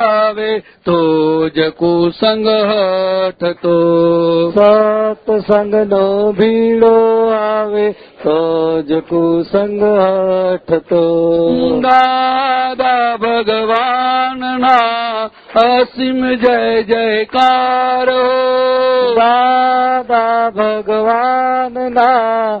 આવે તો જ કુસંગ હઠતો સત્સંગનો ભીડો આવે તો જ કુસંગ હટતો દાદા ભગવાનના અસીમ જય જયકાર. દાદા ભગવાનના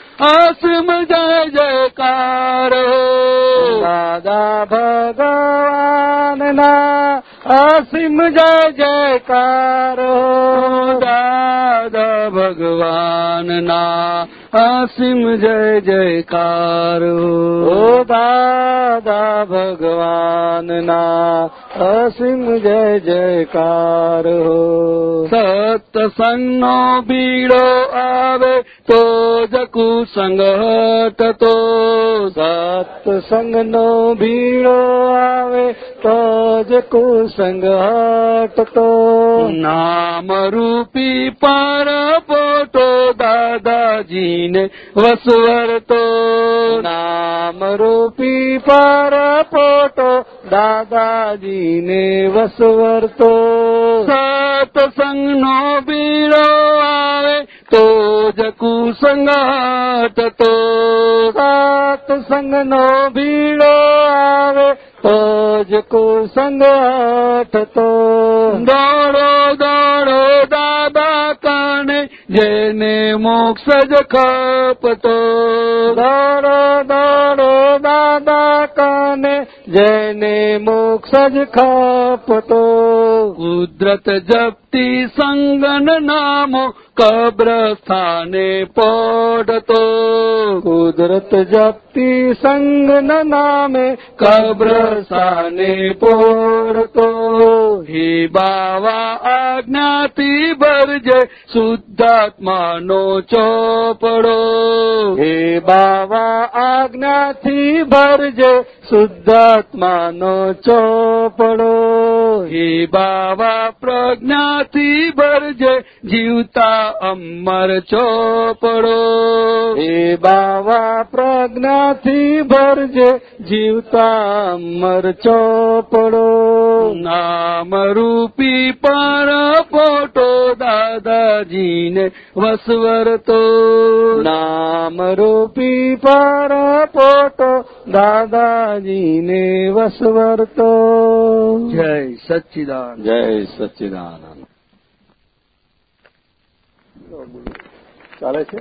અસીમ જય જયકાર દાદા ભગવાનના અસીમ જય જયકારો દાદા ભગવાનના. અસીમ જય જયકારો ઓ દાદા ભગવાનના. અસીમ જય જયકારો સત્સંગનો બીડો આવે તો જ કુસંગ તો. સત્સંગનો ભીડો આવે તો જ કુસંગ હટતો. નામ રૂપી પર પોટો દાદાજીને વસવરતો. નામ રૂપી પર પોટો દાદાજીને વસવરતો. સત્સંગનો બીડો આવે તો જ કુસંગ હટતો. સત્સંગનો ભીડો આવે તો સંગ હટતો દોડો દોડો દાદા કાને જેને મોક્ષ જ ખપતો. દોડો દોડો દાદા કાને જેને મોક્ષ જ ખપતો. કુદરત જપતી સંગન નામો કબ્રસ્થાને પોઢતો કુદરત જપ્તિ સંગ નામે કબ્રસ્થાને પોડતો. હે બાવા આજ્ઞાથી ભરજે શુદ્ધાત્માનો ચોપડો. હે બાવા આજ્ઞાથી ભરજે શુદ્ધાત્માનો ચોપડો. હે બાવા પ્રજ્ઞાથી ભરજે જીવતા અમર ચોપડો. હે બાવા પ્રજ્ઞાથી ભરજે જીવતા અમર ચોપડો. નામ રૂપી પર પોટો દાદાજીને વસવરતો. નામ રૂપી પર પોટો દાદાજીને વસવરતો. જય સચ્ચિદાન જય સચ્ચિદાનંદ. ચાલે છે?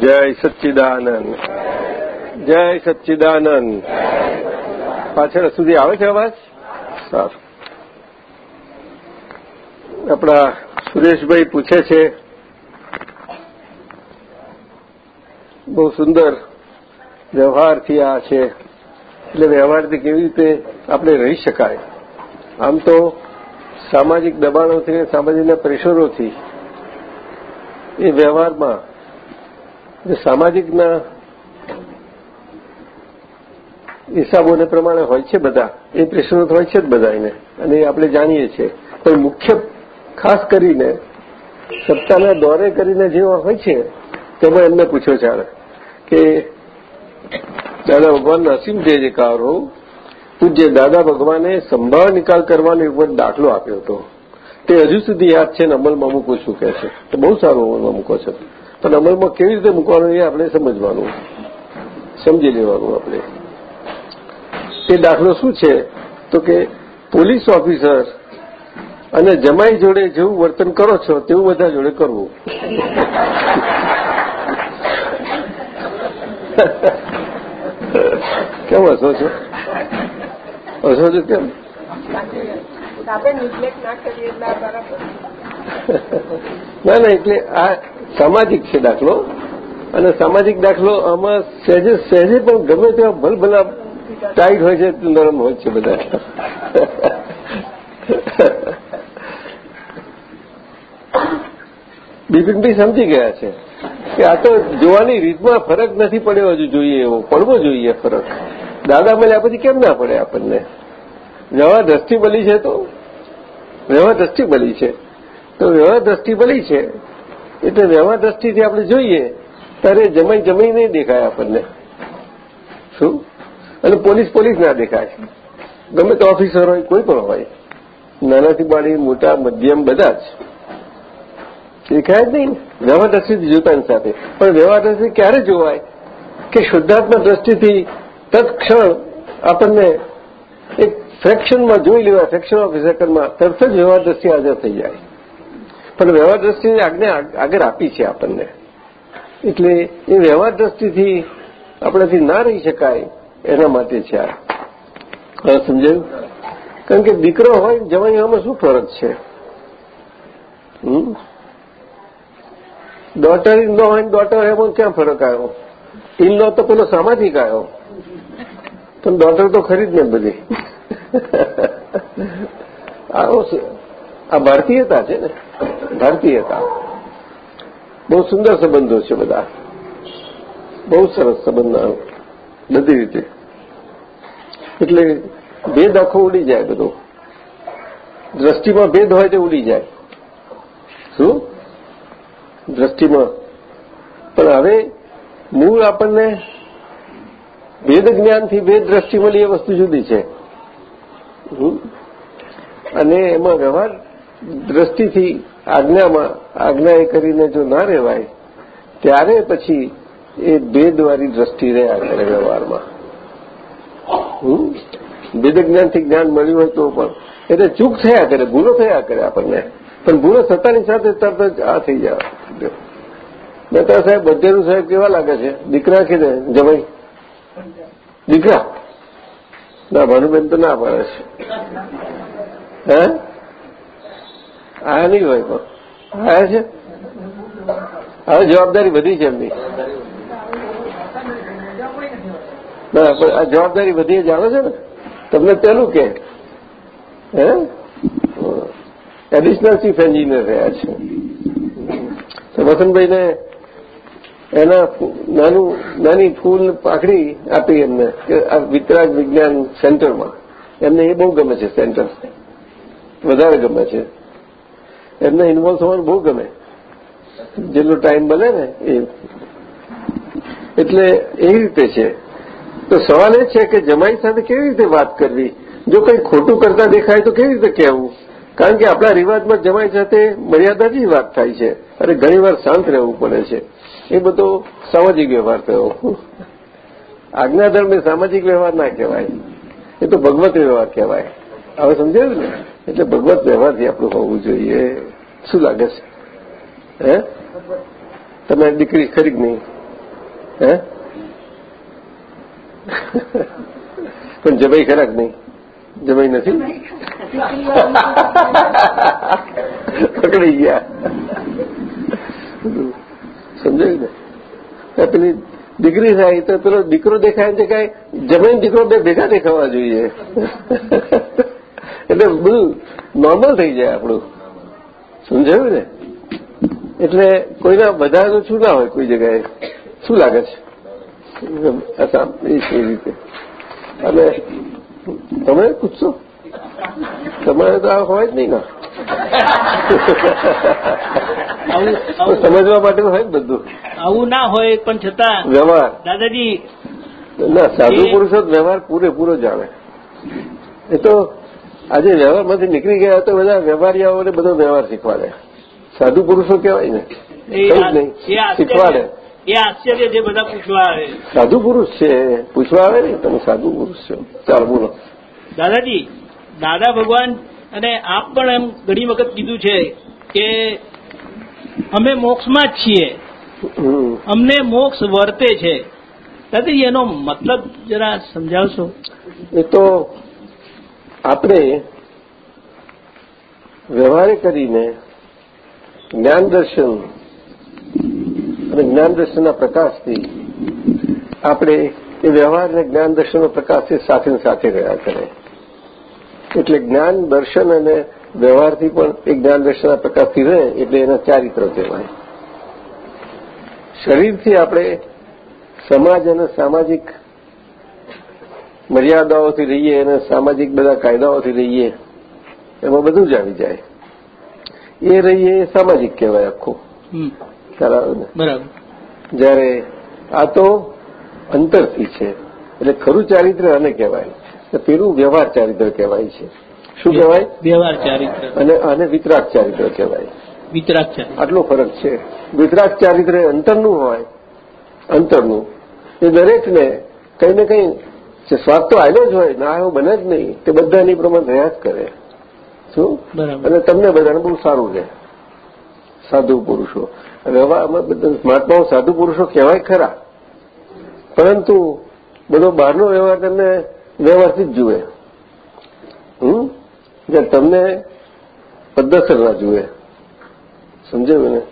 જય સચ્ચિદાનંદ. જય સચ્ચિદાનંદ. પાછળ સુધી આવે છે અવાજ? સારું. આપણા સુરેશભાઈ પૂછે છે બહુ સુંદર વ્યવહારથી આ છે. એટલે વ્યવહારથી કેવી રીતે આપણે રહી શકાય? આમ તો સામાજિક દબાણોથી સામાજિકના પ્રેશરોથી એ વ્યવહારમાં સામાજિકના હિસાબોને પ્રમાણે હોય છે બધા, એ પ્રેશરો હોય છે જ બધા એને અને એ આપણે જાણીએ છીએ. પણ મુખ્ય ખાસ કરીને સત્તાના દોરે કરીને જેવા હોય છે, તેમાં એમને પૂછ્યો છે કે દાદા ભગવાનનો અસીમ જે જયકારો પૂજ્ય દાદા ભગવાને સંભાળ નિકાલ કરવાનો એક વખત દાખલો આપ્યો હતો. તે હજુ સુધી યાદ છે ને અમલમાં મૂકું છું કે છે. તો બહુ સારું અમલમાં મૂકો છો. પણ અમલમાં કેવી રીતે મૂકવાનું એ આપણે સમજવાનું. સમજી લેવાનું આપણે. તે દાખલો શું છે? તો કે પોલીસ ઓફિસર અને જમાઈ જોડે જેવું વર્તન કરો છો, તેવું બધા જોડે કરવું. કેમ હસો છો? હસો છો કેમ? ના ના એટલે આ સામાજિક છે દાખલો. અને સામાજિક દાખલો આમાં સહેજે સહેજે પણ ગમે તેવા ભલભલા ટાઈટ હોય છે નરમ હોય છે બધા. બિપિનભાઈ સમજી ગયા છે? કે આ તો જોવાની રીતમાં ફરક નથી પડ્યો હજુ જોઈએ એવો, પડવો જોઈએ ફરક. દાદા મળ્યા પછી કેમ ના પડે આપણને? વ્યવહાર દ્રષ્ટિ બલી છે તો? વ્યવહાર દ્રષ્ટિ બલી છે. તો વ્યવહાર દ્રષ્ટિ બલી છે, એટલે વ્યવહાર દ્રષ્ટિથી આપણે જોઈએ, ત્યારે જમાઈ જમાઈ નહીં દેખાય આપણને. શું? અને પોલીસ પોલીસ ના દેખાય. ગમે તો ઓફિસર હોય, કોઈ પણ હોય. નાનાથી બાળી, મોટા, મધ્યમ, બધા જ. દેખાય જ નહીં વ્યવહાર દ્રષ્ટિથી જોતાની સાથે. પણ વ્યવહાર દ્રષ્ટિ ક્યારે જોવાય કે શુદ્ધાત્મા દ્રષ્ટિથી તત્ક્ષણ આપણને એક ફ્રેક્શનમાં જોઈ લેવાય ફ્રેક્શન ઓફ સેકન્ડમાં તરત જ વ્યવહાર દ્રષ્ટિ હાજર થઈ જાય. પણ વ્યવહાર દ્રષ્ટિની આજ્ઞા આગળ આપી છે આપણને. એટલે એ વ્યવહાર દ્રષ્ટિથી આપણાથી ના રહી શકાય એના માટે છે આ. સમજાયું? કારણ કે દીકરો હોય જવાઈમાં શું ફરક છે? હમ? ડોટર ઇન લો હોય ડોટર એમાં ક્યાં ફરક આવ્યો? ઇન લો તો પેલો સામાજિક આવ્યો. પણ ડોટર તો ખરી જ ને બધી. આવો આ ભારતીયતા છે ને? ભારતીયતા. બહુ સુંદર સંબંધો છે બધા. બહુ સરસ સંબંધ બધી રીતે. એટલે ભેદ આખો ઉડી જાય બધો. દ્રષ્ટિમાં ભેદ હોય તે ઉડી જાય. શું? દ્રષ્ટિમાં. પણ હવે મૂળ આપણને ભેદ જ્ઞાનથી વેદ દ્રષ્ટિ મળી એ વસ્તુ જુદી છે. અને એમાં વ્યવહાર દ્રષ્ટિથી આજ્ઞામાં આજ્ઞા એ કરીને જો ના રહેવાય, ત્યારે પછી એ ભેદવાળી દ્રષ્ટિ રહ્યા કરે વ્યવહારમાં. વેદ જ્ઞાનથી જ્ઞાન મળ્યું હોય તો પણ. એટલે ચૂક થયા કરે, ભૂલો થયા કરે આપણને. પણ ભૂલો થતાની સાથે તરત જ આ થઈ જાય મહેતા સાહેબ બધેનું સાહેબ કેવા લાગે છે? દીકરા કે જમાઈ? દીકરા? ના, ભાનુબેન તો ના પાડે છે. હે? આ નહીં હોય પણ આયા છે? હવે જવાબદારી વધી છે એમની. ના, પણ આ જવાબદારી વધી જાણો છો ને. તમને પેલું કે, હે? એડિશનલ ચીફ એન્જિનિયર રહ્યા છે. તો વસંતભાઈને એના નાનું, નાની ફૂલ પાખડી આપી એમને, કે આ વિતરાગ વિજ્ઞાન સેન્ટરમાં. એમને એ બહુ ગમે છે સેન્ટર વધારે ગમે છે. એમને ઇન્વોલ્વ થવાનું બહુ ગમે. જેટલો ટાઈમ બને ને એ. એટલે એ રીતે છે. તો સવાલ એ છે કે જમાઈ સાથે કેવી રીતે વાત કરવી? જો કંઈ ખોટું કરતા દેખાય તો કેવી રીતે કહેવું? કારણ કે આપણા રિવાજમાં જમાઈ સાથે મર્યાદાથી વાત થાય છે અને ઘણીવાર શાંત રહેવું પડે છે. એ બધો સામાજિક વ્યવહાર થયો. આજ્ઞા ધર્મે સામાજિક વ્યવહાર ના કહેવાય. એ તો ભગવત વ્યવહાર કહેવાય. હવે સમજાયું ને? એટલે ભગવત વ્યવહારથી આપણું હોવું જોઈએ. શું લાગે છે? હે? તમે દીકરી ખરી જ નહીં? હે? પણ જમાઈ ખરા જ નહીં? જમાઈ નથી? પકડી ગયા. સમજાયું ને? પેલી દીકરી થાય તો પેલો દીકરો દેખાય ને કઈ જમીન દીકરો બે ભેગા દેખાવા જોઈએ. એટલે બધું નોર્મલ થઈ જાય આપણું. સમજાયું ને? એટલે કોઈના બધાનું શું ના હોય કોઈ જગ્યાએ? શું લાગે છે એ રીતે. અને તમે પૂછશો. તમારે તો આ હોય જ નહીં ને. સમજવા માટે હોય જ બધું. આવું ના હોય પણ છતાં વ્યવહાર. દાદાજી ના સાધુ પુરુષો જ વ્યવહાર પૂરેપૂરો જાણે. એ તો આજે વ્યવહારમાંથી નીકળી ગયા તો બધા વ્યવહારિયાઓને બધો વ્યવહાર શીખવાડે. સાધુ પુરુષો કહેવાય ને. એ કઈ જ નહીં. શીખવાડે. એ આશ્ચર્ય જે બધા પૂછવા આવે. સાધુ પુરુષ છે પૂછવા આવે ને તમે સાધુ પુરુષ છો. ચાલો બોલો. દાદાજી દાદા ભગવાન અને આપ પણ એમ ઘણી વખત કીધું છે કે અમે મોક્ષમાં જ છીએ. અમને મોક્ષ વર્તે છે. દાદાજી એનો મતલબ જરા સમજાવશો? એ તો આપણે વ્યવહારે કરીને જ્ઞાન દર્શન અને જ્ઞાન દર્શનના પ્રકાશથી આપણે એ વ્યવહાર અને જ્ઞાન દર્શનનો પ્રકાશ એ સાથે સાથે રહ્યા કરે. એટલે જ્ઞાન, દર્શન અને વ્યવહારથી પણ એ જ્ઞાન દર્શનના પ્રકાશથી રહે એટલે એના ચારિત્ર કહેવાય. શરીરથી આપણે સમાજ અને સામાજિક મર્યાદાઓથી રહીએ અને સામાજિક બધા કાયદાઓથી રહીએ, એમાં બધું જ આવી જાય. એ રહીએ એ સામાજિક કહેવાય આખું. આવે ને. બરાબર. જ્યારે આ તો અંતરથી છે એટલે ખરું ચારિત્ર આને કહેવાય પેલું વ્યવહાર ચારિત્ર કહેવાય છે. શું કહેવાય? વ્યવહાર ચારિત્ર. અને આને વિતરાક ચારિત્ર કહેવાય. વિતરાક ચારિત્ર. આટલો ફરક છે. વિતરાક ચારિત્ર અંતરનું હોય અંતરનું. એ દરેકને કંઈ ને કંઈ સ્વાદ તો આવ્યો જ હોય ના એવું બને જ નહીં તે બધાની પ્રમાણે રહ્યા જ કરે. શું? અને તમને બધાને બહુ સારું રહે. સાધુ પુરુષો. અને આમાં બધા મહાત્માઓ સાધુ પુરુષો કહેવાય ખરા. પરંતુ બધો બહારનો વ્યવહાર તમને વ્યવહારથી જ જુએ. હમ? જે તમને પદ્ધતસર ના જુએ. સમજાયું ને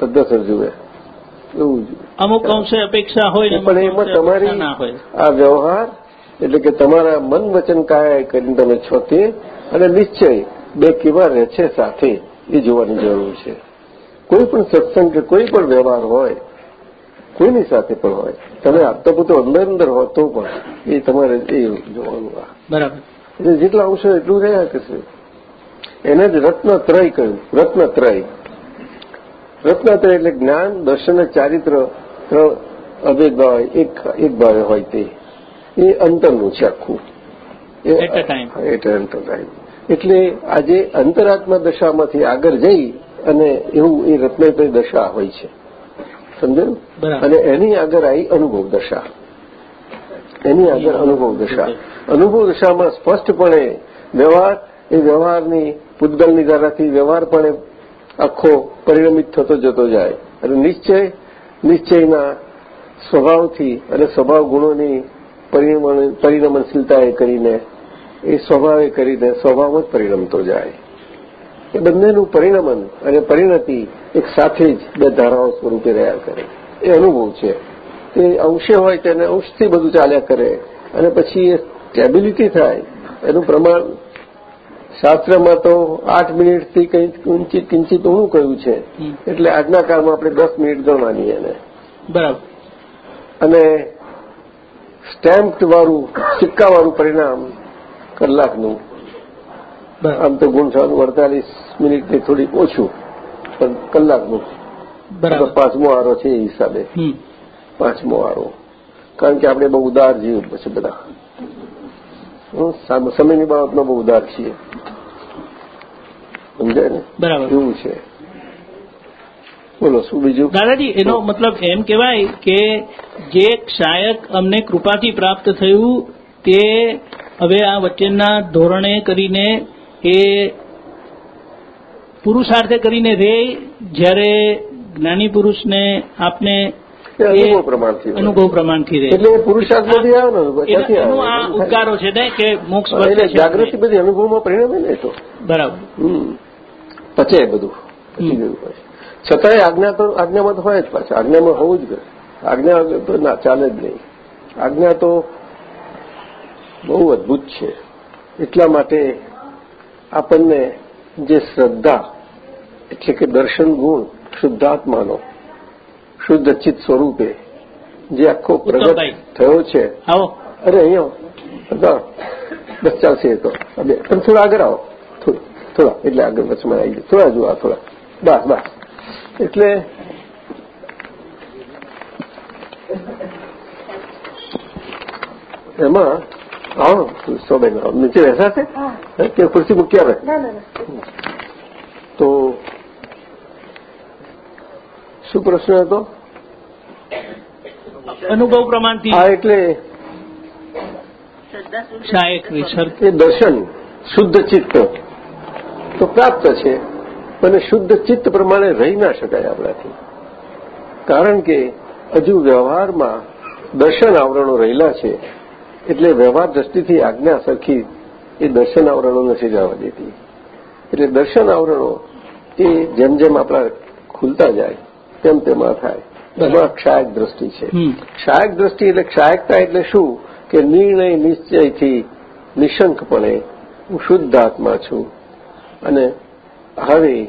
પદ્ધતસર જુએ. એવું જુએ અમુક અંશે અપેક્ષા હોય પણ એમાં તમારી આ વ્યવહાર એટલે કે તમારા મન વચન કાયા કરીને તમે છો તે અને નિશ્ચય બે કેવા રહે છે સાથે એ જોવાની જરૂર છે. કોઈ પણ સત્સંગ કે કોઈ પણ વ્યવહાર હોય કોઈની સાથે પણ હોય તમે આપતા પોતે અંદર અંદર હો તો પણ એ તમારે એ જોવાનું આ. બરાબર. એટલે જેટલા અંશો એટલું રહ્યા કરશે એને જ રત્નત્રય કહ્યું રત્નત્રય. રત્નત્રય એટલે જ્ઞાન દર્શન અને ચારિત્ર ત્રણ અભેદભાવ એક એક ભાવે હોય તે. એ અંતરનું છે આખું. એટ ટાઈમ એટ ટાઈમ એટલે આજે અંતરાત્મા દશામાંથી આગળ જઈ અને એવું એ રત્નપય દશા હોય છે. સમજાયું? અને એની આગળ આવી અનુભવ દશા. એની આગળ અનુભવ દશા. અનુભવ દશામાં સ્પષ્ટપણે વ્યવહાર એ વ્યવહારની પૂતગલની ધારાથી વ્યવહારપણે આખો પરિણમિત થતો જતો જાય. અને નિશ્ચય નિશ્ચયના સ્વભાવથી અને સ્વભાવ ગુણોની પરિણમનશીલતાએ કરીને એ સ્વભાવે કરીને સ્વભાવ જ પરિણમતો જાય. એ બંનેનું પરિણમન અને પરિણતિ એક સાથે જ બે ધારાઓ સ્વરૂપે રહ્યા કરે. એ અનુભવ છે. તે અંશે હોય તેને અંશથી બધું ચાલ્યા કરે. અને પછી એ સ્ટેબિલિટી થાય. એનું પ્રમાણ શાસ્ત્રમાં તો આઠ મિનિટથી કંઈક કિંચિત કિંચિત ઊણું કહ્યું છે. એટલે આજના કાળમાં આપણે દસ મિનિટ ગણવાની એને. બરાબર. અને સ્ટેમ્પવાળું વાળું સિક્કા પરિણામ કલાકનું બરાબર આમ તો ગુણસાનું અડતાલીસ મિનિટથી થોડીક ઓછું પણ કલાકનું બરાબર. પાંચમો આરો છે એ હિસાબે. પાંચમો આરો. કારણ કે આપણે બહુ ઉદાર જીવ છે બધા. સમયની બાબતમાં બહુ ઉદાર છીએ. સમજાય ને? બરાબર. એવું છે. બોલો શું બીજું? દાદાજી એનો મતલબ એમ કહેવાય કે જે ક્ષાયક અમને કૃપાથી પ્રાપ્ત થયું તે હવે આ વચ્ચેના ધોરણે કરીને એ પુરુષાર્થે કરીને રે જ્યારે જ્ઞાની પુરુષને આપને અનુભવ પ્રમાણથી અનુભવ પ્રમાણથી રે એટલે પુરુષાર્થ નથી આવ્યો ને એનો- એનો આ ઉદ્ગારો છે ને કે મોક્ષ એટલે જાગૃતિ બધી અનુભવમાં પરિણમે ને તો. બરાબર. પચે બધું. પચી ગયું છતાંય આજ્ઞા તો આજ્ઞામાં તો હોય જ પાછા. આજ્ઞામાં હોવું જ કરે આજ્ઞા તો ના ચાલે જ નહીં. આજ્ઞા તો બહુ અદભુત છે. એટલા માટે આપણને જે શ્રદ્ધા એટલે કે દર્શન ગુણ શુદ્ધાત્માનો શુદ્ધ ચિત્ત સ્વરૂપે જે આખો પ્રગટ થયો. છે. અરે અહીંયા બસ ચાલશે એ તો. પણ થોડા આગળ આવો. થોડું થોડા. એટલે આગળ વચમાં આવી જાય થોડા જોવા થોડા. બસ બસ. એટલે એમાં છે હા કે ખુરશી મૂકી આવે ના ના ના તો શું પ્રશ્ન હતો અનુભવ પ્રમાણથી હા એટલે એ દર્શન શુદ્ધ ચિત્ત તો પ્રાપ્ત છે પણ શુદ્ધ ચિત્ત પ્રમાણે રહી ના શકાય આપણાથી કારણ કે હજુ વ્યવહારમાં દર્શન આવરણો રહેલા છે એટલે વ્યવહાર દ્રષ્ટિથી આજ્ઞા સરખી એ દર્શન આવરણો નથી જવા દેતી. એટલે દર્શન આવરણો એ જેમ જેમ આપણા ખુલતા જાય તેમ તેમાં થાય. એમાં ક્ષાયક દ્રષ્ટિ છે. ક્ષાયક દ્રષ્ટિ એટલે ક્ષાયકતા એટલે શું? કે નિર્ણય નિશ્ચયથી નિશંકપણે હું શુદ્ધ આત્મા છું. અને હવે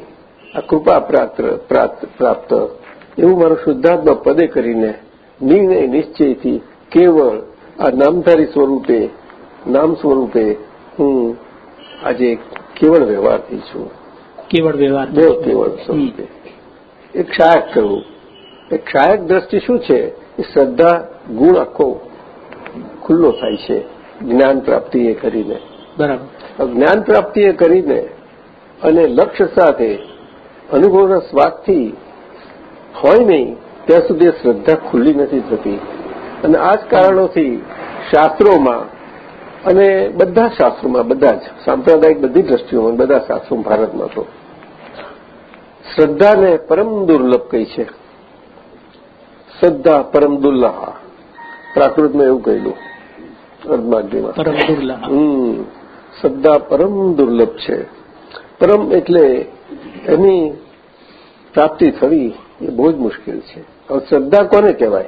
આ કૃપા પ્રાપ્ત પ્રાપ્ત. એવું મારું શુદ્ધાત્મા પદે કરીને નિર્ણય નિશ્ચયથી કેવળ આ નામધારી સ્વરૂપે નામ સ્વરૂપે હું આજે કેવળ વ્યવહારથી છું. કેવળ વ્યવહાર બહુ કેવળ સ્વરૂપે. એ ક્ષાયક કરવું. એ ક્ષાયક દ્રષ્ટિ શું છે? એ શ્રદ્ધા ગુણ આખો ખુલ્લો થાય છે. જ્ઞાન પ્રાપ્તિ એ કરીને. બરાબર. જ્ઞાન પ્રાપ્તિ એ કરીને અને લક્ષ્ય સાથે અનુભવના સ્વાદથી હોય નહીં ત્યાં સુધી શ્રદ્ધા ખુલ્લી નથી થતી. અને આ જ કારણોથી શાસ્ત્રોમાં અને બધા શાસ્ત્રોમાં બધા જ સાંપ્રદાયિક બધી દ્રષ્ટિઓમાં બધા શાસ્ત્રો ભારતમાં તો શ્રદ્ધાને પરમ દુર્લભ કહી છે. શ્રદ્ધા પરમ દુર્લભ. પ્રાકૃતમાં એવું કહેલું અર્ધમાગ્યમાં પરમ દુર્લભ. હમ. શ્રદ્ધા પરમ દુર્લભ છે. પરમ એટલે એની પ્રાપ્તિ થવી એ બહુ જ મુશ્કેલ છે. હવે શ્રદ્ધા કોને કહેવાય?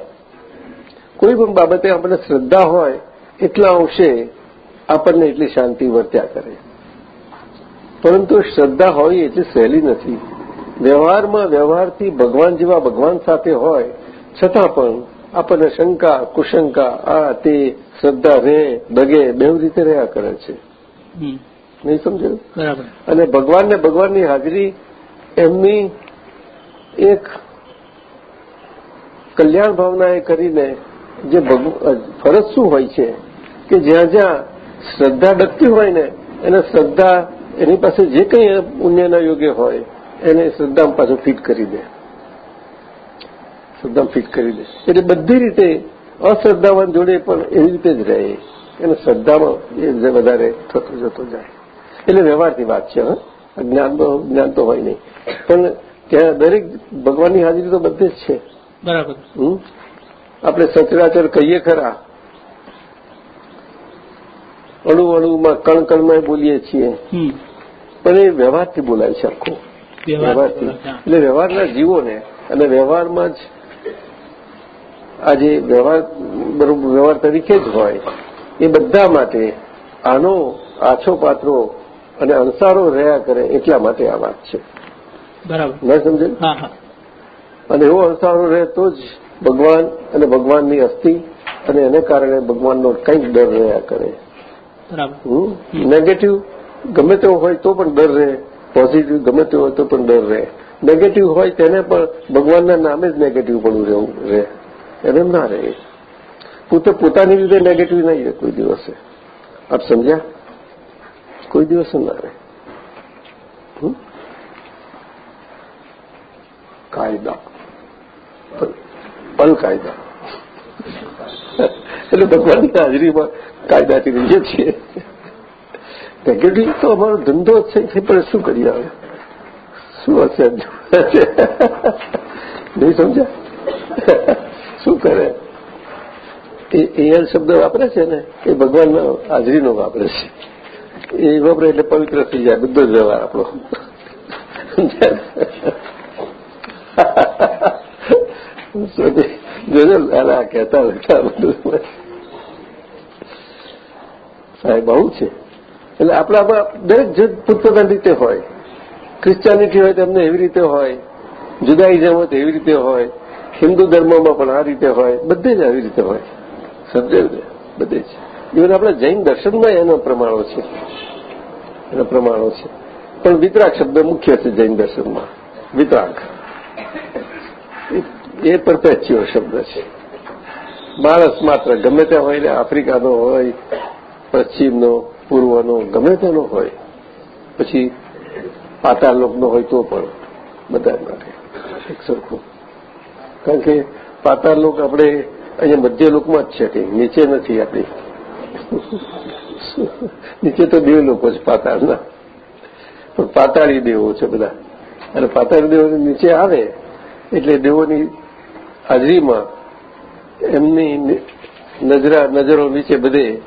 કોઈ પણ બાબતે આપણને શ્રદ્ધા હોય એટલા અંશે આપણને એટલી શાંતિ વર્ત્યા કરે. પરંતુ શ્રદ્ધા હોય એટલી સહેલી નથી. વ્યવહારમાં વ્યવહારથી ભગવાન જેવા ભગવાન સાથે હોય છતાં પણ આપણને શંકા કુશંકા આ તે શ્રદ્ધા રે ડગે બેવ રીતે રહ્યા કરે છે. નહીં સમજાયું? બરાબર. અને ભગવાનને ભગવાનની હાજરી એમની એક કલ્યાણ ભાવના એ કરીને જે ફરજ શું હોય છે કે જ્યાં જ્યાં શ્રદ્ધા ડકતી હોય ને એને શ્રદ્ધા એની પાસે જે કંઈ પુણ્યના યોગ્ય હોય એને શ્રદ્ધામાં પાછું ફિટ કરી દે. શ્રદ્ધામાં ફિટ કરી દે. એટલે બધી રીતે અશ્રદ્ધાવાન જોડે પણ એવી રીતે જ રહે. એને શ્રદ્ધામાં એ વધારે થતો જતો જાય. એટલે વ્યવહારની વાત છે હા. જ્ઞાન તો જ્ઞાન તો હોય નહીં. પણ ત્યાં દરેક ભગવાનની હાજરી તો બધે જ છે. બરાબર. હમ? આપણે સચરાચર કહીએ ખરા. અણુ અણુમાં કણ કણમાં બોલીએ છીએ. પણ એ વ્યવહારથી બોલાય છે આખું. વ્યવહાર વ્યવહારથી. એટલે વ્યવહારના જીવોને અને વ્યવહારમાં જ આજે વ્યવહાર બરોબર વ્યવહાર તરીકે જ હોય એ બધા માટે આનો આછો પાત્રો અને અંસારો રહ્યા કરે એટલા માટે આ વાત છે. બરાબર. ન સમજે? અને એવો અંસારો રહે તો જ ભગવાન અને ભગવાનની અસ્થિ અને એને કારણે ભગવાનનો કંઈક ડર રહ્યા કરે. નેગેટિવ ગમે તેવો હોય તો પણ ડર રહે. પોઝિટિવ ગમે તેવો હોય તો પણ ડર રહે. નેગેટિવ હોય તેને પણ ભગવાનના નામે જ નેગેટિવ પણ રહેવું રહે. એને ના રહે. પોતે પોતાની રીતે નેગેટિવ નહીં રહે કોઈ દિવસે. આપ સમજ્યા? કોઈ દિવસે ના રહે? કાયદા. અલ કાયદા એટલે ભગવાનની હાજરીમાં કાયદાથી રહીએ છીએ. નેગેટિવ તો અમારો ધંધો જ છે પણ શું કરીએ હવે? શું હશે? નહીં સમજ્યા? શું કરે? એ એલ શબ્દ વાપરે છે ને એ ભગવાનનો હાજરીનો વાપરે છે. એ વાપરે એટલે પવિત્ર થઈ જાય, બધો જ વ્યવહાર આપણો. જોજો આ કહેતા લખતા બધું સાહેબ બહુ છે. એટલે આપણામાં દરેક જૂથ પોતપોતાની રીતે હોય ક્રિશ્ચિયાનિટી હોય તેમને એવી રીતે હોય જુદાઇઝમ હોય તો એવી રીતે હોય હિન્દુ ધર્મમાં પણ આ રીતે હોય. બધે જ આવી રીતે હોય. સમજાયું ને બધે જ. ઇવન આપણા જૈન દર્શનમાં એના પ્રમાણો છે. એના પ્રમાણો છે. પણ વિતરાક શબ્દ મુખ્ય છે જૈન દર્શનમાં. વિતરાક એ પરપેચ્યુઅલ શબ્દ છે. માણસ માત્ર ગમે ત્યાં હોય ને, આફ્રિકાનો હોય, પશ્ચિમનો, પૂર્વનો, ગમે તેનો હોય, પછી પાતાળ લોકનો હોય તો પણ બધા માટે એક સરખું. કારણ કે પાતાળ લોક આપણે અહીંયા મધ્ય લોકમાં જ છે કે નીચે નથી આપણી. નીચે તો દેવ લોકો છે પાતાળના. પણ પાતાળી દેવો છે બધા. અને પાતાળી દેવોની નીચે આવે, એટલે દેવોની હાજરીમાં એમની નજરા નજરો નીચે બધે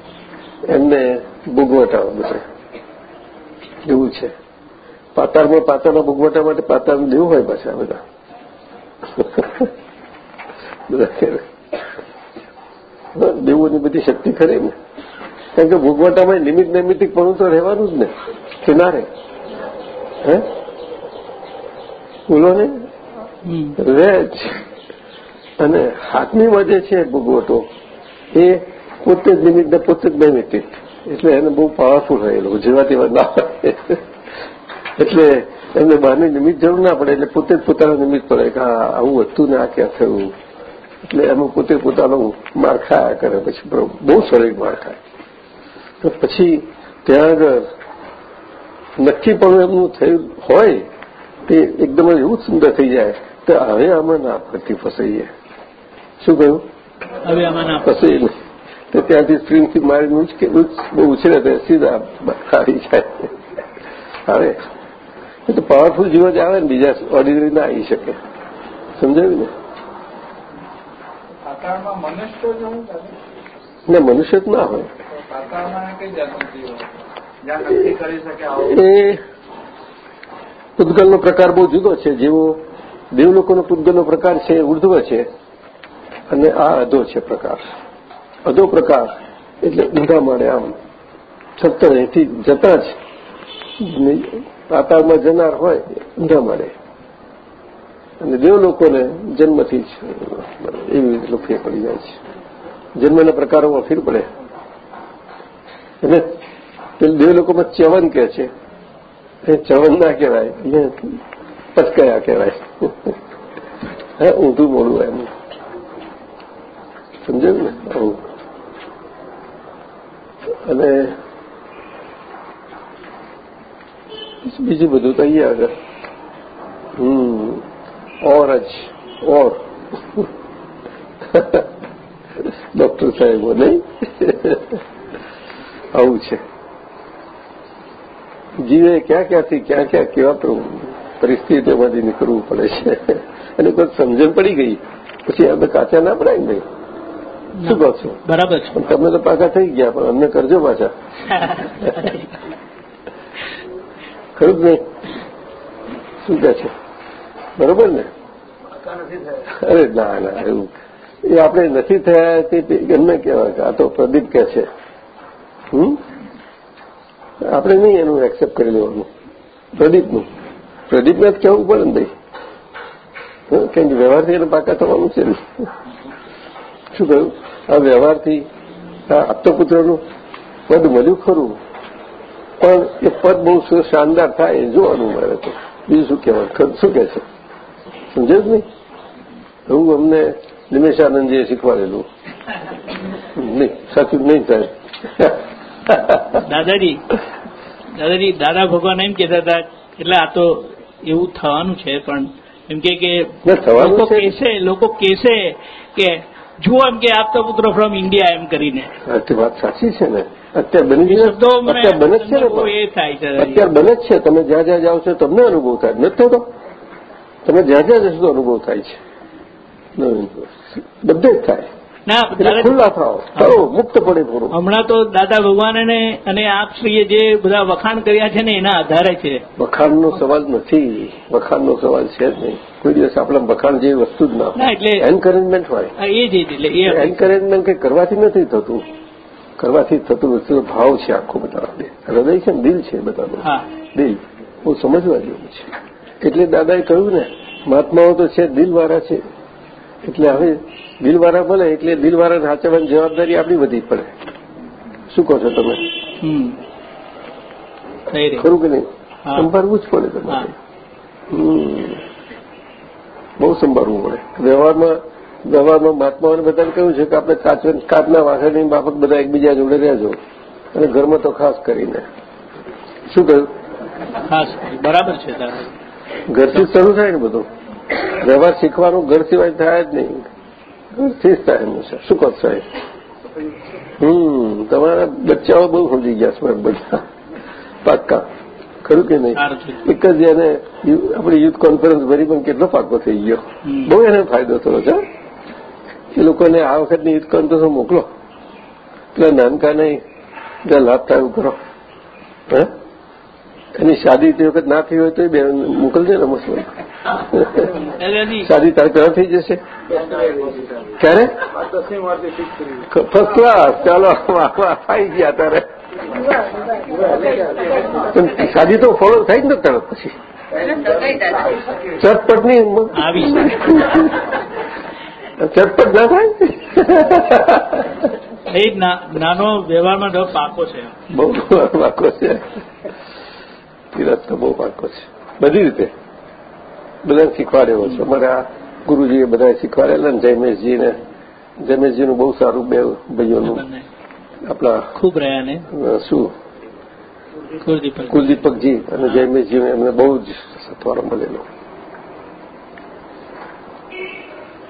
એમને ભોગવટાવો બધે. એવું છે. પાતાળમાં પાતાળના ભૂગવટા માટે પાતાળ દેવું હોય પાછા બધા. બધા દેવોની બધી શક્તિ ખરી ને. કારણ કે ભૂગવટામાં નિમિત્ત નૈમિત્તિક પણ તો રહેવાનું જ ને. કે ના રહે હે? બોલો ને. રહે જ. અને હાથમીમાં જે છે ભગવતો એ પોતે જ નિમિત્ત ને પોતે જ નૈમિત્તિક. એટલે એને બહુ પાવરફુલ રહેલું જેવા તેવા ના એટલે એમને બહારની નિમિત્ત જરૂર ના પડે, એટલે પોતે જ પોતાનું નિમિત્ત પડે કે હા, આવું હતું ને આ ક્યાં થયું? એટલે એમાં પોતે પોતાનું માર ખાયા કરે, પછી બહુ- સરળ માર ખાય. તો પછી ત્યાં આગળ નક્કી પણ એમનું થયું હોય, તે એકદમ જ એવું સુંદર થઈ જાય તો હવે આમાં ના પડતી ફસાઈએ. શું કહ્યું? હવે આમાં તો ત્યાંથી સ્ક્રીનથી મારી ઉચકે બહુ ઉછળે તો સીધા આવી જાય. આવે એ તો પાવરફુલ જીવો જ આવે ને બીજા ઓર્ડિનરી ના આવી શકે. સમજાયું ને? ને મનુષ્ય જ ના હોય. એ પૂતગલનો પ્રકાર બહુ જુદો છે. જેવો દેવલોકોનો પૂતગલનો પ્રકાર છે એ ઉર્ધ્વ છે. અને આ અધો છે પ્રકાર. અધો પ્રકાર એટલે ઊંધા માળે આમ. સત્તર અહીંથી જતા જ પાતાળમાં જનાર હોય ઊંધા માળે. અને દેવ લોકોને જન્મથી જ એવી રીતે ફેર પડી જાય છે. જન્મના પ્રકારોમાં ફેર પડે. પેલું દેવ લોકોમાં ચવન કે છે. એ ચવન ના કહેવાય પચકયા કહેવાય. હે, ઊંધું મોડું એમ. સમજાયું ને? અને બીજું બધું તો અહીંયા આગળ. હમ. ઓર જ. ઓર. ડોક્ટર સાહેબો, નહીં? આવું છે. જીવે ક્યાં ક્યાંથી, ક્યાં ક્યાં કેવા પ્ર- પરિસ્થિતિઓમાંથી નીકળવું પડે છે. અને કોઈ સમજણ પડી ગઈ? પછી આપણે કાચા ના પડાય ને શું કહો છો? બરાબર છે. તમે તો પાકા થઈ ગયા પણ અમને કરજો પાછા. ખરું જ નહીં? શું કહે છે? બરોબર ને? અરે ના ના એવું એ આપણે નથી થયા તે એમને કહેવાય કે આ તો પ્રદીપ કે છે. હમ? આપણે નહીં એનું એક્સેપ્ટ કરી લેવાનું. પ્રદીપનું. પ્રદીપને જ કહેવું પડે ને ભાઈ. કેમ કે વ્યવહારથી એને પાકા થવાનું છે ને. શું કહ્યું? આ વ્યવહારથી આ આત્મપુત્રનું પદ મળ્યું ખરું. પણ એ પદ બહુ શાનદાર થાય એ જોવાનું મારે તો. બીજું શું કહેવાનું? શું કહે છે? સમજે જ નહીં? એવું અમને નિમેશાનંદજીએ શીખવાડેલું. નહીં સાચું નહીં સાહેબ દાદાજી દાદાજી દાદા ભગવાન એમ કહેતા હતા એટલે આ તો એવું થવાનું છે પણ એમ કે લોકો. કહેશે લોકો કહેશે કે જુઓ એમ કે આપતા પુત્ર ફ્રોમ ઇન્ડિયા એમ કરીને. વાત સાચી છે ને. અત્યારે બની ગયું અત્યારે બને જ છે ને એ થાય છે અત્યારે બને જ છે. તમે જ્યાં જ્યાં જાઓ છો તમને અનુભવ થાય. નથી થતો? તમે જ્યાં જ્યાં જશો તો અનુભવ થાય છે. બધે જ થાય. ના ખુલ્લા થાવ કરો મુક્તપણે કરો હમણાં તો દાદા ભગવાન અને આપશ્રીએ જે બધા વખાણ કર્યા છે ને એના આધારે છે. વખાણનો સવાલ નથી. વખાણનો સવાલ છે જ નહીં. કોઈ દિવસ આપણા વખાણ જેવી વસ્તુ જ ના એટલે એન્કરેજમેન્ટ હોય. એ જ એટલે એ એન્કરેજમેન્ટ કંઈ કરવાથી નથી થતું. કરવાથી થતું વસ્તુ ભાવ છે આખો બધા હૃદય છે ને દિલ છે બધાનું. હા. દિલ. બહુ સમજવા જેવું છે. એટલે દાદાએ કહ્યું ને મહાત્માઓ તો છે દિલવાળા છે. એટલે હવે દિલવાળા બને એટલે દિલવાળાને સાચવવાની જવાબદારી આપણી બધી પડે. શું કહો છો તમે? ખરું કે નહીં? સંભાળવું જ પડે તમારે. હમ. બહુ સંભાળવું પડે. વ્યવહારમાં વ્યવહારમાં મહાત્માઓને બધાને કહ્યું છે કે આપણે કાચ કાચના વાસણની બાબત બધા એકબીજા જોડે રહેજો. અને ઘરમાં તો ખાસ કરીને. શું કહ્યું? ખાસ બરાબર છે ઘરથી શરૂ થાય ને બધું? વ્યવહાર શીખવાનું ઘર સિવાય થાય જ નહીં. ઘરથી જ થાય હંમેશા શું કહો સાહેબ હમ તમારા બચ્ચાઓ બહુ સમજી ગયા છે બધા. પાક્કા. ખરું કે નહીં? એક જ એને આપણી યુથ કોન્ફરન્સ ભરી પણ કેટલો પાકો થઈ ગયો. બહુ એને ફાયદો થયો છે એ લોકોને આ વખતની યુથ કોન્ફરન્સ મોકલો. એટલે નાનકા નહીં એટલે લાભ થાય એવું કરો. હે? એની શાદી તે વખત ના થઈ હોય તો એ બેન મોકલજે ને મુસ્લિમ શાદી તારે પહેલા થઈ જશે? ક્યારે? First class. ચાલો આવી ગયા તારે. શાદી તો ફોલો થાય જ ને તરત પછી. ચટપટ નહીં આવી. ચટપટ ના થાય? એ જ નાનો વ્યવહારમાં ડર પાકો છે. બહુ પાકો છે. તિરત તો બહુ પાકો છે. બધી રીતે. બધાને શીખવાડ્યો છે. અમારા ગુરુજીએ બધા શીખવાડેલા ને જયમેશજીને. જયમેશજીનું બહુ સારું બે ભાઈઓનું આપણા ખૂબ રહ્યા ને? શું? કુલદીપકજી. અને જયમેશજી એમને બહુ જ સત્વારો મળેલો.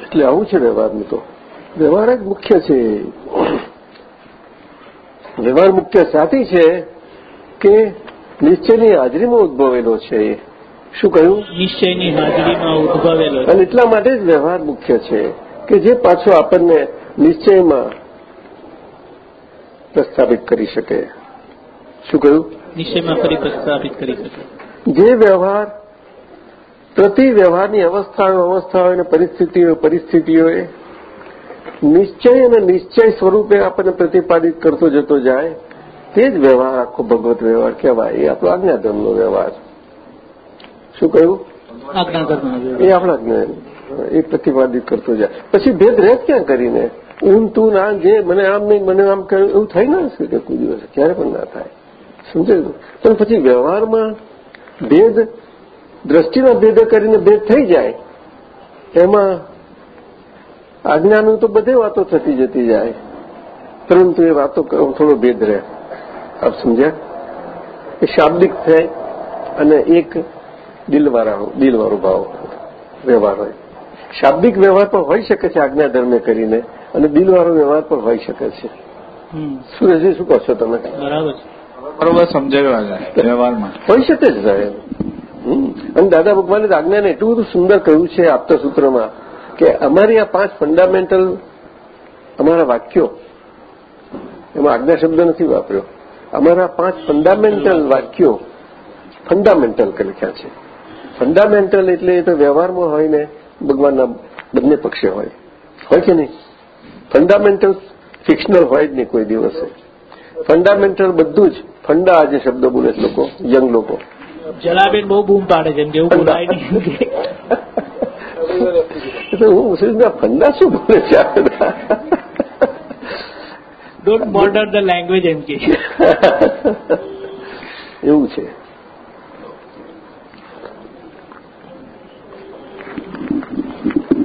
એટલે આવું છે વ્યવહારનું તો. વ્યવહાર જ મુખ્ય છે. વ્યવહાર મુખ્ય સાથી છે કે નિશ્ચયની હાજરીમાં ઉદ્ભવેલો છે શું કહ્યું? નિશ્ચયની હાજરીમાં ઉદભવેલો અને એટલા માટે જ વ્યવહાર મુખ્ય છે કે જે પાછો આપણને નિશ્ચયમાં પ્રસ્થાપિત કરી શકે. શું કહ્યું? નિશ્ચયમાં ફરી પ્રસ્થાપિત કરી શકે. જે વ્યવહાર પ્રતિ વ્યવહારની અવસ્થાઓ અવસ્થાઓ અને પરિસ્થિતિઓ પરિસ્થિતિઓએ નિશ્ચય અને નિશ્ચય સ્વરૂપે આપણને પ્રતિપાદિત કરતો જતો જાય તે જ વ્યવહાર આખો ભગવત વ્યવહાર કહેવાય. એ આપણો આજ્ઞાધર્મનો વ્યવહાર શું કહ્યું? એ આપણા જ્ઞાન એ પ્રતિપાદિત કરતો જાય. પછી ભેદ રહે ક્યાં કરીને? ઊન તું ના જે મને આમ નહીં મને આમ કહ્યું એવું થઈ ના શકે કોઈ દિવસ? ક્યારે પણ ના થાય. સમજાયું પણ પછી વ્યવહારમાં ભેદ દ્રષ્ટિના ભેદ કરીને ભેદ થઈ જાય. એમાં આજ્ઞાનું તો બધે વાતો થતી જતી જાય. પરંતુ એ વાતો થોડો ભેદ રહે. આપ સમજ્યા? એ શાબ્દિક થાય અને એક દિલવાળા દિલવાળો ભાવ વ્યવહાર હોય. શાબ્દિક વ્યવહાર પણ હોઈ શકે છે આજ્ઞાધર્મે કરીને અને દિલવાળો વ્યવહાર પણ હોઈ શકે છે. સુરેશજી શું કહો છો તમે? બરાબર છે. બરોબર સમજાવ્યા વ્યવહારમાં. હોઈ શકે છે સાહેબ. અને દાદા ભગવાને આજ્ઞાને એટલું બધું સુંદર કહ્યું છે આપતા સૂત્રમાં કે અમારી આ પાંચ ફંડામેન્ટલ અમારા વાક્યો એમાં આજ્ઞા શબ્દ નથી વાપર્યો. અમારા પાંચ ફંડામેન્ટલ વાક્યો ફંડામેન્ટલ લખ્યા છે. ફંડામેન્ટલ એટલે એ તો વ્યવહારમાં હોય ને ભગવાનના બંને પક્ષે હોય. હોય કે નહીં? ફંડામેન્ટલ ફિક્શનલ હોય જ નહીં કોઈ દિવસે. ફંડામેન્ટલ બધું જ ફંડા આજે શબ્દ બોલે છે લોકો યંગ લોકો. જલાબેન બહુ બૂમ પાડે છે જેવું બોલાય એટલે હું મુસ્લિમના ફંડા શું બોલે છે? ડોન્ટ મોર્ડર ધ લેંગ્વેજ એમ કે. એવું છે.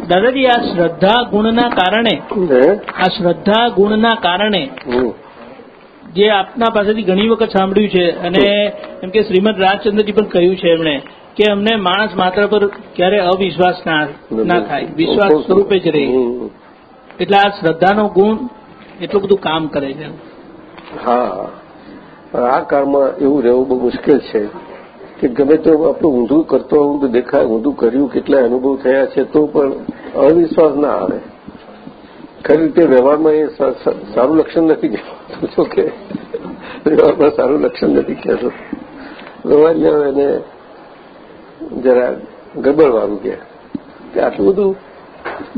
દાદાજી આ શ્રદ્ધા ગુણના કારણે આ શ્રદ્ધા ગુણના કારણે જે આપના પાસેથી ઘણી વખત સાંભળ્યું છે અને એમ કે શ્રીમદ રાજચંદ્રજી પણ કહ્યું છે એમણે કે અમને માણસ માત્ર પર ક્યારે અવિશ્વાસ ના થાય. વિશ્વાસ સ્વરૂપે જ રહે. એટલે આ શ્રદ્ધાનો ગુણ એટલું બધું કામ કરે છે. હા. આ કાળમાં એવું રહેવું બહુ મુશ્કેલ છે. કે ગમે તો આપણે ઊંધું કરતો તો દેખાય, ઊંધું કર્યું, કેટલા અનુભવ થયા છે, તો પણ અવિશ્વાસ ના આવે. ખરી રીતે વ્યવહારમાં એ સારું લક્ષણ નથી કહેતું કે વ્યવહારમાં સારું લક્ષણ નથી કહેતું. વ્યવહાર લેવો એને જરા ગડબડવાળું કે. આટલું બધું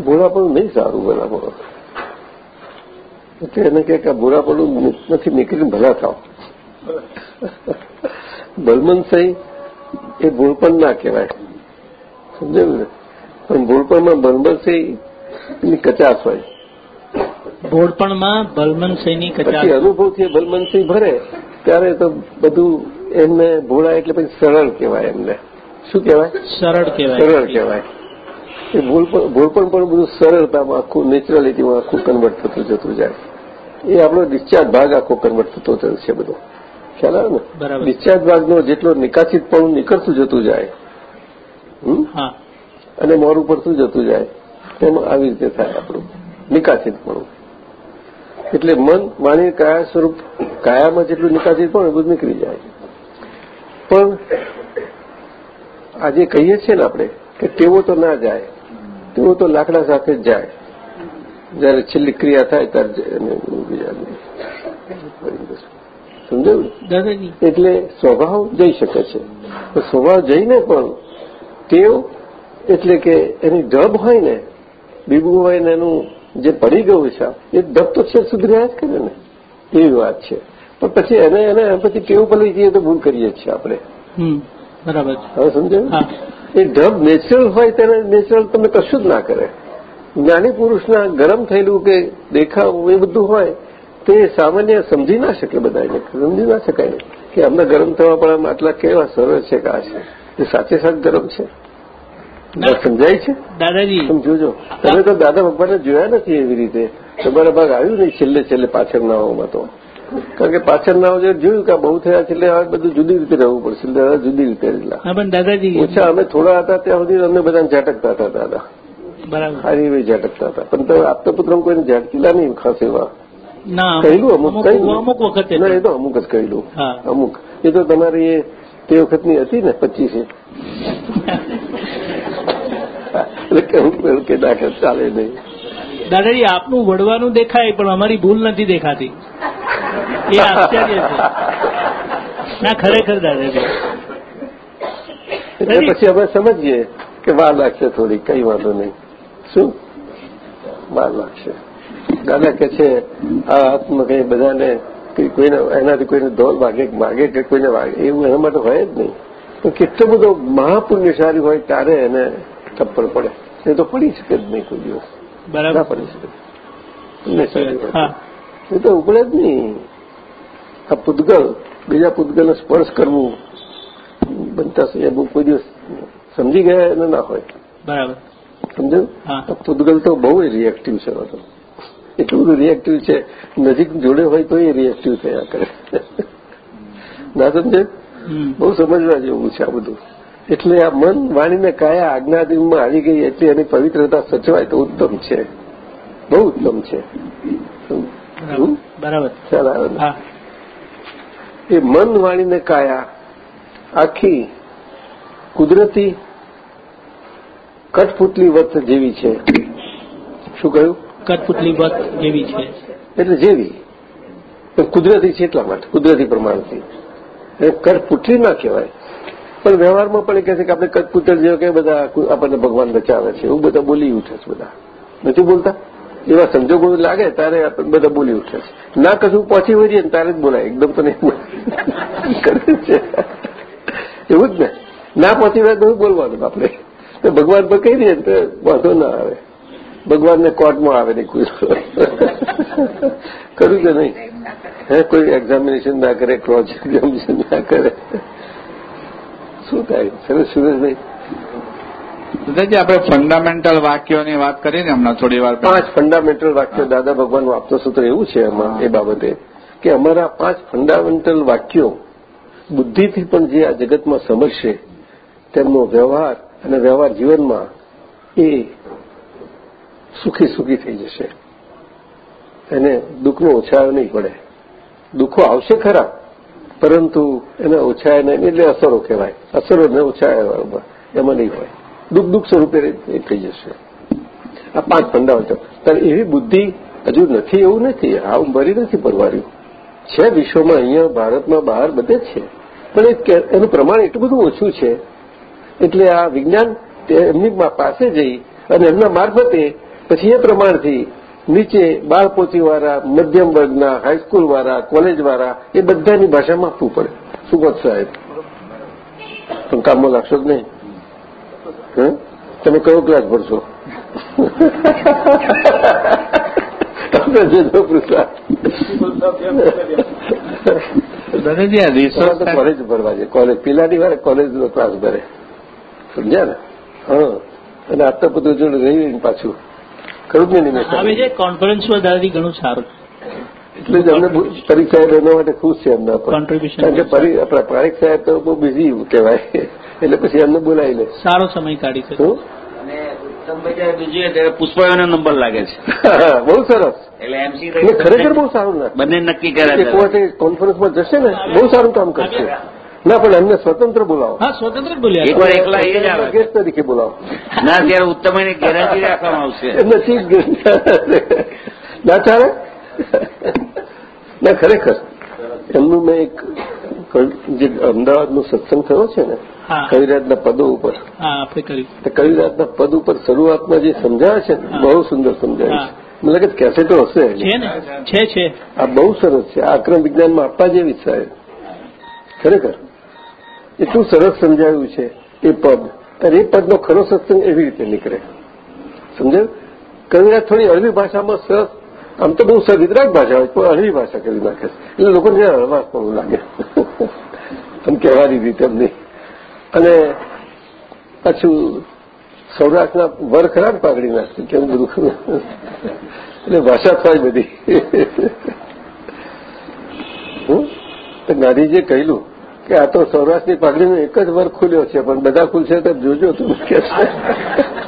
ભોળાપણું નહીં સારું ભલાપણું એટલે એને કહે કે ભૂલાપણું નથી, નીકળીને ભલા થાવ બલમનસાઈ એ ભૂલપણ ના કહેવાય. સમજાયું ને? પણ ભૂલપણમાં બલમનસિંહની કચાશ હોય? ભોળપણમાં બલમનસિંહની કચાશ? અનુભવથી બલમનસિંહ ભરે ત્યારે તો બધું એમને ભૂળાય એટલે પછી સરળ કહેવાય એમને. શું કહેવાય? સરળ કહેવાય. સરળ કહેવાય. એ ભૂલપણ ભૂલપણ પણ બધું સરળતામાં આખું નેચરાલિટીમાં આખું કન્વર્ટ થતું જતું જાય. એ આપણો ડિસ્ચાર્જ ભાગ આખો કન્વર્ટ થતો છે બધો. ખ્યાલ આવે ને. ડિસ્ચાર્જ ભાગનો જેટલો પણ નીકળતું જતું જાય અને મોર ઉપરતું જતું જાય એમાં આવી રીતે થાય આપણું નિકાસિત પણ એટલે મન વાણી કયા સ્વરૂપ કાયામાં જેટલું નિકાસિત પણ એ બધું નીકળી જાય. પણ આજે કહીએ છીએ ને આપણે કે તેવો તો ના જાય તેવો તો લાકડા સાથે જ જાય. જયારે છેલ્લી ક્રિયા થાય ત્યારે બીજા દાદાજી. એટલે સ્વભાવ જઈ શકે છે. તો સ્વભાવ જઈને પણ તેઓ એટલે કે એની ઢબ હોય ને બીબું હોય ને એનું જે પડી ગયું છે એ ઢબ તો છે સુધી રહ્યા જ કરે ને. એવી વાત છે. પણ પછી એને એને પછી ટેવ પડી જઈએ તો ભૂલ કરીએ છીએ આપણે. બરાબર હવે સમજાયું એ ઢબ નેચરલ હોય તેને નેચરલ તમે કશું જ ના કરે. જ્ઞાની પુરુષના ગરમ થયેલું કે દેખાવ એ બધું હોય તે સામાન્ય સમજી ના શકે બધાને સમજી ના શકાય કે અમને ગરમ થવા પણ આમ આટલા કેવા સરળ છે કે આ છે. એ સાચે સાચ ગરમ છે. સમજાય છે? દાદાજી. તમે તમે તો દાદા ભગવાનને જોયા નથી એવી રીતે. તમારા ભાગ આવ્યું નહીં છેલ્લે છેલ્લે પાછળનાઓમાં તો. કારણ કે પાછળનાઓ જે જોયું કે બહુ થયા છે એટલે હવે બધું જુદી રીતે રહેવું પડશે. દાદા જુદી રીતે રહેલા. દાદાજી. ઓછા અમે થોડા હતા ત્યાં સુધી અમને બધાને ઝાટકતા હતા દાદા. બરાબર. સારી એવી ઝાટકતા હતા. પણ તમે આપતા પુત્ર કોઈને ઝાટકીલા નહીં ખાસ એવા. કહેલું અમુક અમુક વખતે ના એ તો અમુક જ કહેલું. અમુક. એ તો તમારી તે વખતની હતી ને પચીસે. એટલે કહું કે દાખલ ચાલે નહીં. દાદાજી આપનું વડવાનું દેખાય પણ અમારી ભૂલ નથી દેખાતી. એ આશ્ચર્ય છે. ના ખરેખર દાદાજી. એટલે પછી અમે સમજીએ કે વાર લાગશે થોડી કઈ વાંધો નહીં. શું? વાર લાગશે. દાદા કે છે આ હાથમાં કઈ બધાને કઈ કોઈને એનાથી કોઈને ધોલ વાગે માગે કે કોઈને વાગે એવું એના માટે હોય જ નહીં. પણ કેટલો બધો મહાપુણ્યશાળી હોય ત્યારે એને ટપ્પર પડે. એ તો પડી શકે જ નહીં કોઈ દિવસ. બરાબર. પડી શકે. એ તો ઉપડે જ નહીં. આ પૂતગલ બીજા પૂતગલને સ્પર્શ કરવું બનતા એ બહુ કોઈ દિવસ સમજી ગયા એને ના હોય. બરાબર. સમજાયું? પૂતગલ તો બહુ રિએક્ટિવ છે બધું તો એટલું બધું રિએક્ટિવ છે. નજીક જોડે હોય તો એ રિએક્ટિવ થયા કરે. ના સમજે? બહુ સમજવા જેવું છે આ બધું. એટલે આ મન વાણીને કાયા આજ્ઞાદીમાં આવી ગઈ એટલે એની પવિત્રતા સચવાય તો ઉત્તમ છે. બહુ ઉત્તમ છે. બરાબર. ખ્યાલ આવે ને. એ મન વાણીને કાયા આખી કુદરતી કઠપુતલી વત જેવી છે. શું કહ્યું? કઠપુતલી વત જેવી છે. એટલે જેવી. કુદરતી છે એટલા માટે, કુદરતી પ્રમાણથી. એ કઠપુતલી ના કહેવાય. પણ વ્યવહારમાં પણ કહે છે કે આપણે કટપુતળ જેવા કે બધા આપણને ભગવાન બચાવે છે. એવું બધા બોલી ઉઠે છે બધા. નથી બોલતા? એવા સંજોગો લાગે તારે બધા બોલી ઉઠે છે. ના કશું પહોંચી વળીએ ને તારે જ બોલાય. એકદમ તો નહીં કરે છે. એવું જ ને. ના પહોંચી હોય તો બોલવાનું આપણે ભગવાન પર દઈએ ને તો વાંધો ના આવે. ભગવાનને કોર્ટમાં આવે નહીં કોઈ. કર્યું કે નહીં? હે કોઈ એક્ઝામિનેશન ના કરે ક્રોસ એક્ઝામિનેશન ના કરે. શું થાય? સરસ સુરેશભાઈ દાદાજી આપણે ફંડામેન્ટલ વાક્યોની વાત કરીને હમણાં થોડી વાર પાંચ ફંડામેન્ટલ વાક્યો દાદા ભગવાનનું આપતો સૂત્ર એવું છે એમાં એ બાબતે કે અમારા પાંચ ફંડામેન્ટલ વાક્યો બુદ્ધિથી પણ જે આ જગતમાં સમજશે તેમનો વ્યવહાર અને વ્યવહાર જીવનમાં એ સુખી સુખી થઈ જશે. એને દુઃખનો ઓછાયો નહીં પડે. દુઃખો આવશે ખરા, પરંતુ એને ઓછાય નહીં એટલે અસરો કહેવાય. અસરો ને ઓછાયા એમાં નહીં હોય. દુઃખ દુઃખ સ્વરૂપે થઈ જશે. આ પાંચ ફંડામેન્ટલ ત્યારે એવી બુદ્ધિ હજુ નથી, એવું નથી. આ મરી નથી પરવાર્યું. છે વિશ્વમાં અહીંયા, ભારતમાં બહાર બધે છે. પણ એનું પ્રમાણ એટલું બધું ઓછું છે. એટલે આ વિજ્ઞાન એમની પાસે જઈ અને એમના મારફતે પછી એ પ્રમાણથી નીચે બાળ પોથીવાળા મધ્યમ વર્ગના હાઈસ્કૂલવાળા કોલેજવાળા એ બધાની ભાષામાં આપવું પડે. શું કહો સાહેબ? તમે કામમાં લાગશો જ નહીં? હે? તમે કયો ક્લાસ ભરશો તમે પ્રસાદ આ તો કોલેજ ભરવા છે. કોલેજ પેલાની વાળા કોલેજનો ક્લાસ ભરે. સમજ્યા ને? હા. અને આપતા બધું જોડે રહી પાછું ખરું જ ને આવે છે કોન્ફરન્સમાં દાદાજી ઘણું સારું. એટલે જ અમને પરીખ સાહેબ એના માટે ખુશ છે એમના પર. Contribution. કારણ કે પરી- સાહેબ તો બહુ બિઝી કહેવાય. એટલે પછી એમને બોલાવી લે. સારો સમય કાઢી શકે. શું? અને ઉત્તમભાઈ બીજું ત્યારે પુષ્પાનો નંબર લાગે છે. બહુ સરસ. એટલે એમસી ખરેખર બહુ સારું લાગે. બંને નક્કી કર્યા એક કોન્ફરન્સમાં જશે ને બહુ સારું કામ કરશે. ના પણ એમને સ્વતંત્ર બોલાવો. હા સ્વતંત્ર બોલ્યા એકવાર એકલા એ જ આવે. ગેસ્ટ તરીકે બોલાવો. ના ત્યારે ઉત્તમભાઈને ગેરંટી રાખવામાં આવશે. એમને ચીફ ગેસ્ટ ના ચાલે? ના ખરેખર. એમનું મેં એક જે અમદાવાદનો સત્સંગ થયો છે ને કવિરાજના પદો ઉપર. કવિરાજના પદ ઉપર શરૂઆતમાં જે સમજાવે છે ને બહુ સુંદર સમજાવે છે. મને લાગે કેસેટો હશે એની. છે ને? છે છે. આ બહુ સરસ છે. આ અક્રમ વિજ્ઞાનમાં આપવા જેવી સાહેબ ખરેખર. એટલું સરસ સમજાયું છે? એ પદ. અને એ પદનો ખરો સત્સંગ એવી રીતે નીકળે. સમજાયું? કવિરાજ થોડી અળવી ભાષામાં સરસ, આમ તો બહુ વિતરાગ ભાષા હોય, પણ અળવી ભાષા કરી નાખે એટલે લોકોને જરા હળવાશ પણ લાગે. આમ કહેવાની રીતે એમની અને પાછું સૌરાષ્ટ્રના વર ખરાબ પાઘડી નાખશે, કેમ બધું? એટલે ભાષા થાય બધી. ગાંધીજીએ કહેલું કે આ તો સૌરાષ્ટ્રની પાઘડીનો એક જ વર્ગ ખુલ્યો છે પણ બધા ખુલશે તો જોજો તમે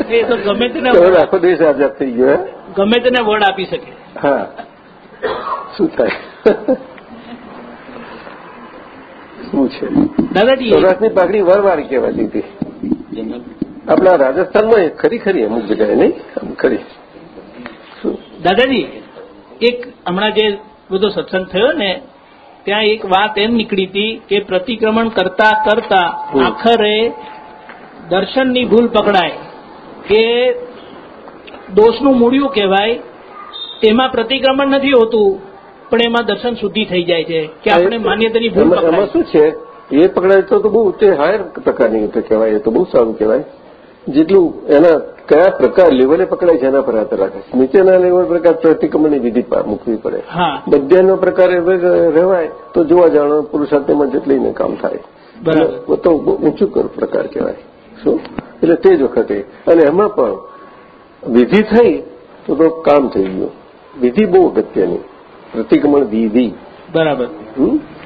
કે તો ગમે તેને આખો દેશ આઝાદ થઈ ગયો ગમે તેને વડ આપી શકે. હા. શું થાય? શું છે? દાદાજી સૌરાષ્ટ્રની પાઘડી વરવાળી કહેવાતી હતી. આપણા રાજસ્થાનમાં ખરી ખરી અમુક જગ્યાએ નહીં? ખરી. શું? દાદાજી એક હમણાં જે બધો સત્સંગ થયો ને ત્યાં એક વાત એમ નીકળી હતી કે પ્રતિક્રમણ કરતા કરતા આખરે દર્શનની ભૂલ પકડાય. કે દોષનું મૂળિયું કહેવાય. એમાં પ્રતિક્રમણ નથી હોતું પણ એમાં દર્શન શુદ્ધિ થઈ જાય છે કે આપણે માન્યતાની ભૂલ એમાં શું છે? એ પકડાય તો તો બહુ તે હાયર પ્રકારની રીતે કહેવાય એ તો બહુ સારું કહેવાય. જેટલું એના કયા પ્રકાર લેવલે પકડાય છે એના પર આધાર રાખે છે. નીચેના લેવલ પ્રકાર પ્રતિક્રમણની વિધિ મૂકવી પડે. હા. મધ્યાહનો પ્રકાર રહેવાય તો જોવા જાણો પુરુષાર્થમાં જેટલીને કામ થાય. બરાબર. તો ઊંચું પ્રકાર કહેવાય. શું? એટલે તે જ વખતે. અને એમાં પણ વિધિ થઈ તો તો કામ થઈ ગયું. વિધિ બહુ અગત્યની. પ્રતિક્રમણ વિધિ. બરાબર?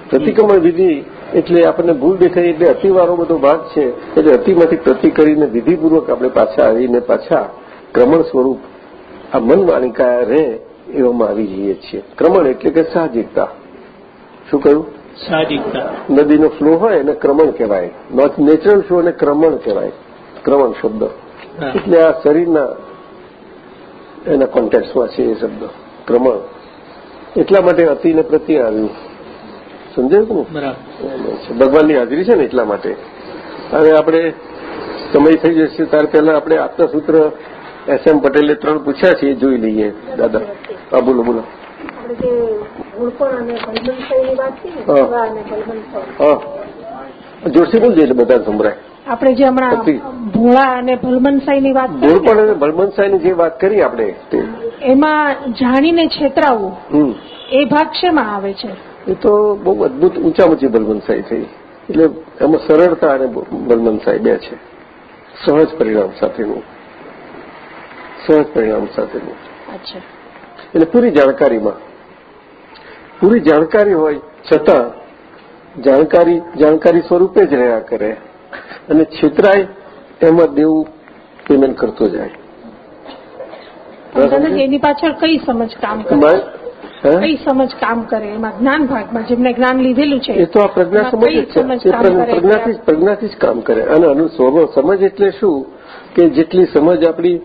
પ્રતિક્રમણ વિધિ એટલે આપણને ભૂલ દેખાય એટલે અતિવાળો બધો ભાગ છે. એટલે અતિમાંથી પ્રતિ કરીને વિધિપૂર્વક આપણે પાછા આવીને પાછા ક્રમણ સ્વરૂપ આ મન વાણિકા રહે એવામાં આવી જઈએ છીએ. ક્રમણ એટલે કે સાહજિકતા. શું કહ્યું? સાહજિકતા. નદીનો ફ્લો હોય એને ક્રમણ કહેવાય. નેચરલ ફ્લો અને ક્રમણ કહેવાય. ક્રમણ શબ્દ. એટલે આ શરીરના એના કોન્ટેક્ટમાં છે એ શબ્દ. ક્રમણ. એટલા માટે અતિને પ્રત્યે આવ્યું. સમજાયું કે ને ભગવાનની હાજરી છે ને એટલા માટે. હવે આપણે સમય થઈ જશે ત્યાર પહેલા આપણે આપના સૂત્ર એસ એમ પટેલે ત્રણ પૂછ્યા છે એ જોઈ લઈએ. દાદા હા બોલો બોલો. આપણે જે ગુણપણ અને બલવંતની વાત છે ને હા. સેવા અને બલવંત હા. જોશી બોલજે એટલે બધા સંભળાય. આપણે જે હમણાં. ભોળા અને ભલમનસાઈ ની વાત ભોળપણ અને ભલમનસાઈની જે વાત કરી આપણે એમાં જાણીને છેતરાવું એ ભાગ શેમાં આવે છે? એ તો બહુ અદભુત ઊંચા ઊંચી બલમનસાઈ થઈ. એટલે એમાં સરળતા અને બલમનસાઈ બે છે. સહજ પરિણામ સાથેનું. સહજ પરિણામ સાથેનું. એટલે પૂરી જાણકારીમાં. પૂરી જાણકારી હોય છતાં જાણકારી જાણકારી સ્વરૂપે જ રહ્યા કરે. અને છેતરાય એમાં દેવું પેમેન્ટ કરતો જાય. એની પાછળ કઈ સમજ કામ કરે? કઈ સમજ કામ કરે? એમાં જ્ઞાન ભાગમાં જેમને જ્ઞાન લીધેલું છે એ તો આ પ્રજ્ઞા સમજ જ છે. એ પ્રજ્ઞાથી પ્રજ્ઞાથી જ કામ કરે. અને આનું સમજ એટલે શું? કે જેટલી સમજ આપણી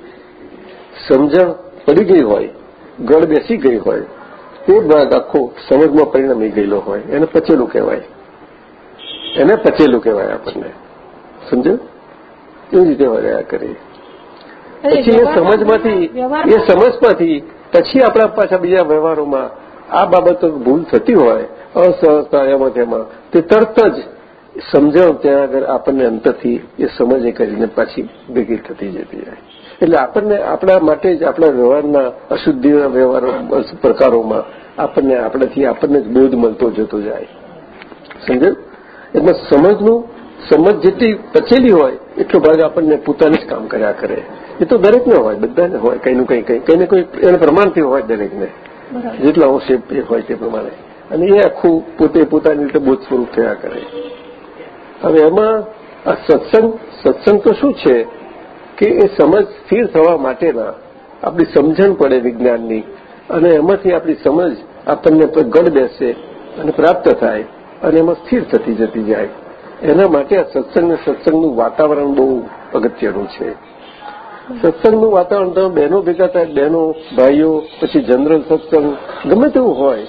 સમજણ પડી ગઈ હોય ગળ બેસી ગઈ હોય તે ભાગ આખો સમજમાં પરિણમી ગયેલો હોય. એને પચેલું કહેવાય. એને પચેલું કહેવાય આપણને. સમજ? એવી રીતે રહ્યા કરીએ પછી એ સમજમાંથી એ સમજમાંથી પછી આપણા પાછા બીજા વ્યવહારોમાં આ બાબતો ભૂલ થતી હોય અસહજતા એમાં. તેમાં તે તરત જ સમજણ ત્યાં આગળ આપણને અંતરથી એ સમજે કરીને પાછી ભેગી થતી જતી જાય. એટલે આપણને આપણા માટે જ આપણા વ્યવહારના અશુદ્ધિના વ્યવહારો પ્રકારોમાં આપણને આપણાથી આપણને જ બોધ મળતો જતો જાય. સમજાયું? એટલે સમજનું, સમજ જેટલી પચેલી હોય, એટલો ભાગ આપણને પોતાને જ કામ કર્યા કરે. એ તો દરેકને હોય બધાને હોય કંઈનું કંઈ કંઈ કંઈને કોઈ એને પ્રમાણથી હોય દરેકને. જેટલા અંશે એ હોય તે પ્રમાણે. અને એ આખું પોતે પોતાની રીતે બોધ સ્વરૂપ થયા કરે. હવે એમાં આ સત્સંગ સત્સંગ તો શું છે કે એ સમજ સ્થિર થવા માટેના આપણી સમજણ પડે વિજ્ઞાનની અને એમાંથી આપણી સમજ આપણને ગઢ બેસે અને પ્રાપ્ત થાય અને એમાં સ્થિર થતી જતી જાય. એના માટે આ સત્સંગ અને સત્સંગનું વાતાવરણ બહુ અગત્યનું છે. સત્સંગનું વાતાવરણ તમે બહેનો ભેગા થાય, બહેનો, ભાઈઓ, પછી જનરલ સત્સંગ, ગમે તેવું હોય.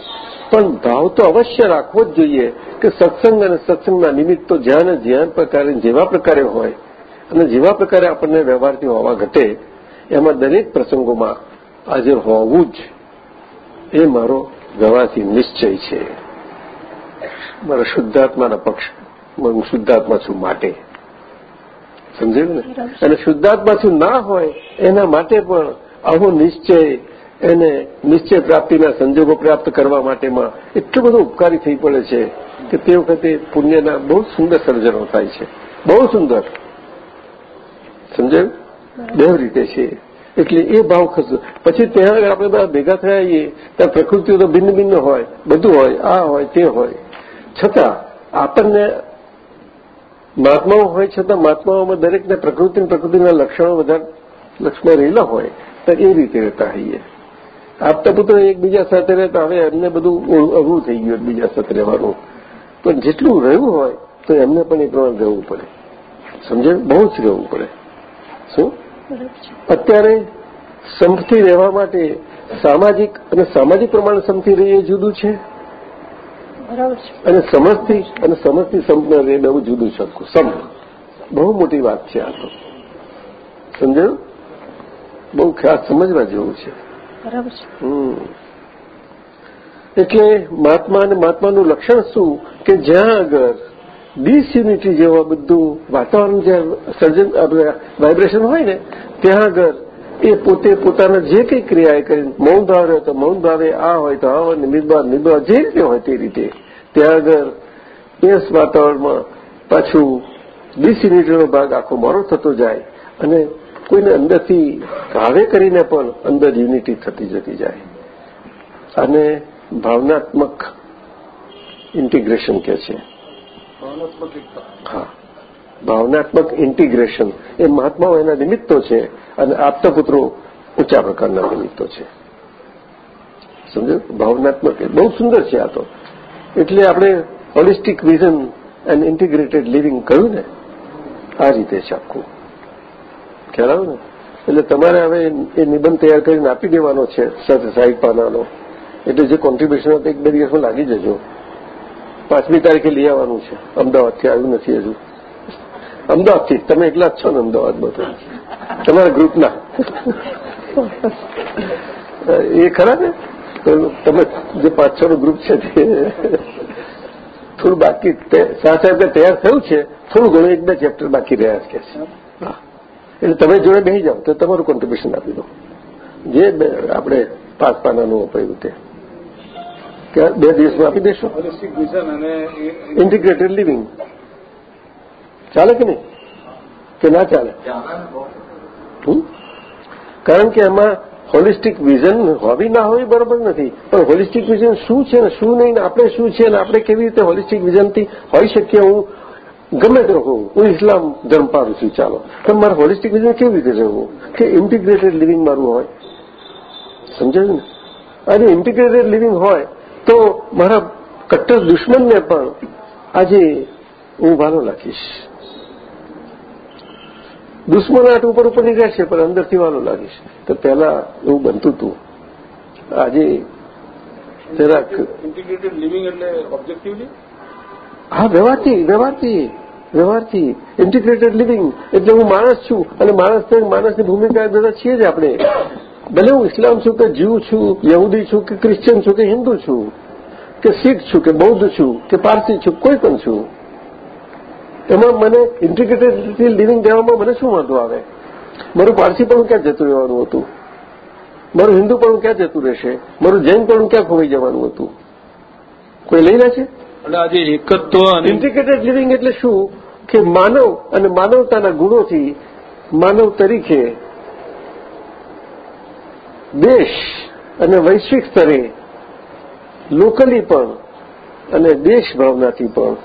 પણ ભાવ તો અવશ્ય રાખવો જ જોઈએ કે સત્સંગ અને સત્સંગના નિમિત્તો જ્યાં ને જ્યાં પ્રકારે, જેવા પ્રકારે હોય અને જેવા પ્રકારે આપણને વ્યવહારથી હોવા ઘટે, એમાં દરેક પ્રસંગોમાં હાજર હોવું જ એ મારો વ્યવહારથી નિશ્ચય છે. મારા શુદ્ધાત્માના પક્ષ, હું શુદ્ધાત્મા છું માટે. સમજાયું ને? અને શુદ્ધાત્માથી ના હોય એના માટે પણ આવો નિશ્ચય એને નિશ્ચય પ્રાપ્તિના સંજોગો પ્રાપ્ત કરવા માટેમાં એટલું બધું ઉપકારી થઈ પડે છે કે તે વખતે પુણ્યના બહુ સુંદર સર્જનો થાય છે. બહુ સુંદર. સમજાયું? બે રીતે છે. એટલે એ ભાવ ખસો પછી ત્યાં આગળ આપણે બધા ભેગા થયા છીએ ત્યાં પ્રકૃતિઓ તો ભિન્ન ભિન્ન હોય બધું હોય આ હોય તે હોય. છતાં આપણને મહાત્માઓ હોય છતાં મહાત્માઓમાં દરેકને પ્રકૃતિ પ્રકૃતિના લક્ષણો બધા લક્ષ્મણ રહેલા હોય, તો એ રીતે રહેતા હોઈએ. આપતા પુત્ર એકબીજા સાથે રહેતા હવે એમને બધું અઘરું થઈ ગયું એકબીજા સાથે રહેવાનું. પણ જેટલું રહ્યું હોય, તો એમને પણ એ પ્રમાણે રહેવું પડે. સમજે? બહુ જ રહેવું પડે. શું? અત્યારે સંપથી રહેવા માટે સામાજિક અને સામાજિક પ્રમાણે સંપથી રહીએ જુદું છે? અને સમજથી અને સમજથી સંપને રહે બહુ જુદું છે આખું. સંપ બહુ મોટી વાત છે આ તો. સમજાયું? બહુ ખાસ સમજવા જેવું છે. હમ. એટલે મહાત્મા અને મહાત્માનું લક્ષણ શું? કે જ્યાં આગળ ડિસયુનિટી જેવા બધું વાતાવરણ જ્યાં સર્જન વાઇબ્રેશન હોય ને ત્યાં આગળ એ પોતે પોતાના જે કંઈ ક્રિયા કરી મૌન ભાવ હોય તો મૌન ભાવે આ હોય તો આ હોય નિર્ભાવ નિર્ભાવ જે રીતે હોય તે રીતે. ત્યાં આગળ એ વાતાવરણમાં પાછું ડિસયુનિટીનો ભાગ આખો મારો થતો જાય અને કોઈને અંદરથી ભાવે કરીને પણ અંદર યુનિટી થતી જતી જાય. અને ભાવનાત્મક ઇન્ટિગ્રેશન કે છે. હા. ભાવનાત્મક ઇન્ટિગ્રેશન એ મહાત્માઓ એના નિમિત્તો છે અને આપતા પુત્રો ઊંચા પ્રકારના નિમિત્તો છે. સમજો ભાવનાત્મક બહુ સુંદર છે આ તો. એટલે આપણે holistic vision and integrated living કહ્યું ને, આ રીતે છે આખું. ખ્યાલ આવ્યો ને? એટલે તમારે હવે એ નિબંધ તૈયાર કરીને આપી દેવાનો છે સાથે સાઈડ પાનાનો. એટલે જે કોન્ટ્રીબ્યુશન હતું એક બે દિવસમાં લાગી જજો. પાંચમી તારીખે લઈ આવવાનું છે. અમદાવાદથી આવ્યું નથી હજુ. અમદાવાદથી. તમે એકલા જ છો ને અમદાવાદમાં તો? તમારા ગ્રુપના? એ ખરા ને? તમે જે પાંચ છ નું ગ્રુપ છે તે થોડું બાકી શાહ સાહેબ તૈયાર થયું છે થોડું ઘણું એક બે ચેપ્ટર બાકી રહ્યા છે. એટલે તમે જોડે બેસી જાઓ તો તમારું કોન્ટ્રીબ્યુશન આપી દો. જે આપણે પાંચ પાનાનું અપાયું તે બે દિવસમાં આપી દેશો? ઇન્ટિગ્રેટેડ લિવિંગ ચાલે કે નહીં? કે ના ચાલે? કારણ કે એમાં હોલિસ્ટિક વિઝન હોવી ના હોવી બરોબર નથી. પણ હોલિસ્ટિક વિઝન શું છે ને શું નહીં આપણે શું છે ને આપણે કેવી રીતે હોલિસ્ટિક વિઝનથી હોઈ શકીએ હું ગમે તે હોઉં હું ઇસ્લામ ધર્મ પાડું છું, ચાલો. પણ મારે હોલિસ્ટિક વિઝન કેવી રીતે રહેવું? કે ઇન્ટિગ્રેટેડ લિવિંગ મારું હોય? સમજાયું ને? અને ઇન્ટિગ્રેટેડ લિવિંગ હોય તો મારા કટ્ટર દુશ્મનને પણ આજે હું ભાલો લાગીશ દુશ્મન આટ ઉપર ઉપર નીકળે છે પણ અંદરથી વાલો લાગીશ તો પહેલા એવું બનતું હતું. આજે જરાક ઇન્ટિગ્રેટેડ લિવિંગ એટલે ઓબ્જેક્ટિવલી હા વ્યવહારથી વ્યવહારથી વ્યવહારથી. ઇન્ટિગ્રેટેડ લિવિંગ એટલે હું માણસ છું અને માણસ માણસની ભૂમિકા બધા છીએ જ આપણે. ભલે હું ઇસ્લામ છું કે જીવ છું યહૂદી છું કે ક્રિશ્ચિયન છું કે હિન્દુ છું કે શીખ છું કે બૌદ્ધ છું કે પારસી છું કોઈ પણ છું. એમાં મને ઇન્ટિગ્રેટેડથી લિવિંગ દેવામાં મને શું વાંધો આવે? મારું પારસી પણ ક્યાં જતું રહેવાનું હતું? મારું હિન્દુ પણ ક્યાં જતું રહેશે? મારું જૈન પણ ક્યાં ખોવાઈ જવાનું હતું? કોઈ લઈ લે છે એટલે આજે એકત્વ ઇન્ટિગ્રેટેડ લિવિંગ એટલે શું? કે માનવ અને માનવતાના ગુણોથી માનવ તરીકે દેશ અને વૈશ્વિક સ્તરે લોકલી પણ અને દેશ ભાવનાથી પણ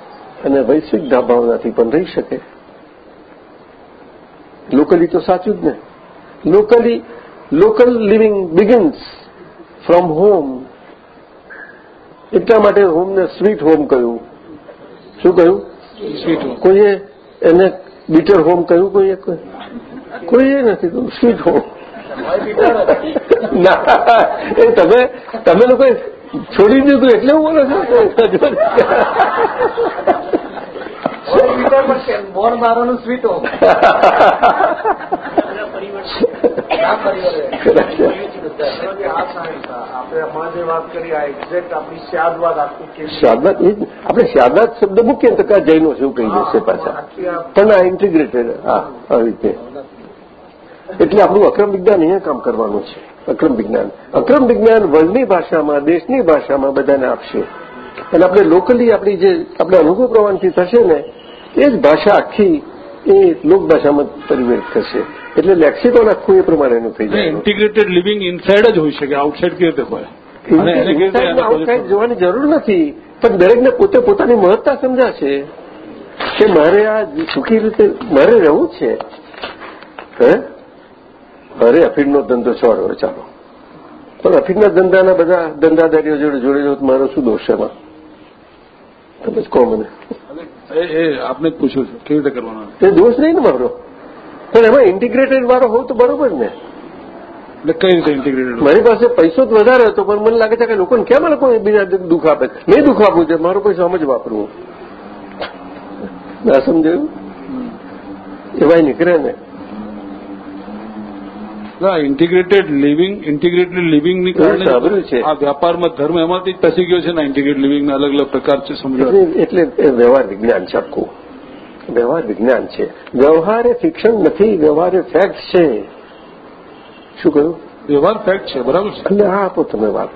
અને વૈશ્વિક ભાવનાથી પણ રહી શકે. લોકલી તો સાચું જ ને. Locally local living begins from home એટલા માટે હોમને સ્વીટ હોમ કહ્યું. શું કહ્યું? સ્વીટ હોમ કોઈએ એને બીટર હોમ કહ્યું કોઈએ? કોઈએ નથી કહ્યું. સ્વીટ હોમ ના એ તમે તમે લોકો છોડી દીધું એટલે હું બોલો છો? બોર્ડ મારોનું સ્વીટ આપણે શારદાત શબ્દ મૂકીએ તો કાં જૈનો છે એવું કહી દેશે પાછા. પણ આ ઇન્ટિગ્રેટેડ હા આ રીતે. એટલે આપણું અક્રમ વિજ્ઞાન અહીંયા કામ કરવાનું છે. અક્રમ વિજ્ઞાન. અક્રમ વિજ્ઞાન વર્લ્ડની ભાષામાં દેશની ભાષામાં બધાને આપશે. અને આપણે લોકલી આપણી જે આપણે અનુભવ પ્રમાણથી થશે ને એ જ ભાષા આખી એ લોકભાષામાં પરિવર્તિત થશે. એટલે લેક્સિકોન આખું એ પ્રમાણેનું થઈ જાય. ઇન્ટિગ્રેટેડ લિવિંગ ઇનસાઇડ જ હોઈ શકે આઉટસાઇડ કેવી રીતે હોય? આઉટસાઇડ જોવાની જરૂર નથી. પણ દરેકને પોતે પોતાની મહત્તા સમજાશે કે મારે આ સુખી રીતે મારે રહેવું છે. હે? મારે અફીણનો ધંધો છોડવો ચાલો. પણ અફીણના ધંધાના બધા ધંધાદારીઓ જોડે જોડે જો મારો શું દોષ છે એમાં? તમે જ કહો મને. એ એ આપને જ પૂછ્યું છે કેવી રીતે કરવાનો એ દોષ નહીં ને મારો. પણ એમાં ઇન્ટિગ્રેટેડ વાળો હોવ તો બરોબર ને. એટલે કઈ રીતે ઇન્ટિગ્રેટેડ મારી પાસે પૈસો જ વધારે હતો પણ મને લાગે છે કે લોકોને કેમ લોકો બીજા દુઃખ આપે? નહીં દુઃખ આપવું છે મારો પૈસો આમ જ વાપરવું. ના સમજાયું? એવાય નીકળે ને. ઇન્ટિગ્રેટેડ લિવિંગ ઇન્ટિગ્રેટેડ લિવિંગની કારણે સાંભળ્યું છે. આ વ્યાપારમાં ધર્મ એમાંથી જ પસી ગયો છે ને ઇન્ટિગ્રેટેડ લિવિંગના અલગ અલગ પ્રકાર છે સમજો. એટલે વ્યવહાર વિજ્ઞાન છે આખું. વ્યવહાર વિજ્ઞાન છે. વ્યવહાર એ ફિક્શન નથી વ્યવહાર એ ફેક્ટ છે. શું કહ્યું? વ્યવહાર ફેક્ટ છે બરાબર છે. એટલે હા આપો તમે વાત.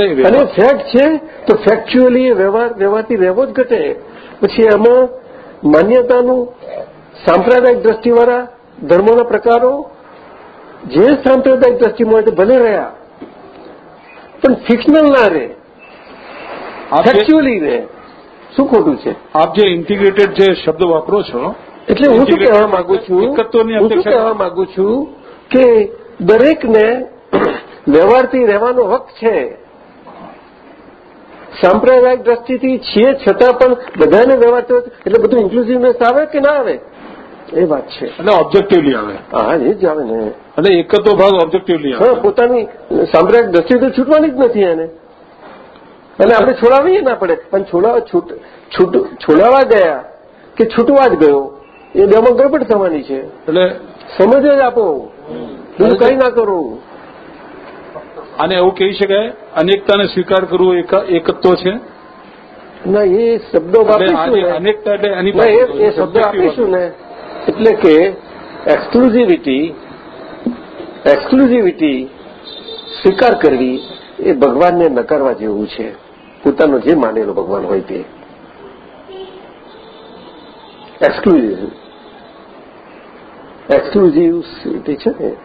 અને ફેક્ટ છે તો ફેક્ચ્યુઅલી એ વ્યવહાર વ્યવહારથી રહેવો જ ઘટે. પછી એમાં માન્યતાનું સાંપ્રદાયિક દ્રષ્ટિવાળા ધર્મોના પ્રકારો જે સાંપ્રદાયિક દ્રષ્ટિમાં હોય તે ભલે રહ્યા પણ ફિક્શનલ ના રહે. રે ફેક્ચ્યુઅલી રહે. શું ખોટું છે? આપ જે ઇન્ટિગ્રેટેડ જે શબ્દ વાપરો છો એટલે હું શું કહેવા માંગુ છું? હું શું કહેવા માંગુ છું કે દરેકને વ્યવહારથી રહેવાનો હક છે. સાંપ્રદાયિક દ્રષ્ટિથી છીએ છતાં પણ બધાને વ્યવહાર એટલે બધું ઇન્ક્લુઝિવનેસ આવે કે ના આવે? એ વાત છે. એટલે ઓબ્જેક્ટિવલી આવે. હા એ જ આવે ને. એટલે એકત્વ ભાગ ઓબ્જેક્ટિવલી આવે. પોતાની સાંપ્રદાયિક દ્રષ્ટિ તો છૂટવાની જ નથી એને. અને આપણે છોડાવીએ ના પડે. પણ છોડાવા ગયા કે છૂટવા જ ગયો એ બેમાં ગડબડ થવાની છે. એટલે સમજ જ આપો. બીજું કઈ ના કરો. અને એવું કહી શકાય અનેકતાને સ્વીકાર કરવો એક- એકત્વ છે? ના એ શબ્દો વાપરીશું અનેકતા એટલે એ શબ્દ આપીશું ને. એટલે કે એક્સક્લુઝિવિટી એક્સક્લુઝિવિટી સ્વીકાર કરવી એ ભગવાનને નકારવા જેવું છે. પોતાનો જે માનેલો ભગવાન હોય તે. એક્સક્લુઝિવ એક્સક્લુઝિવિટી છે ને?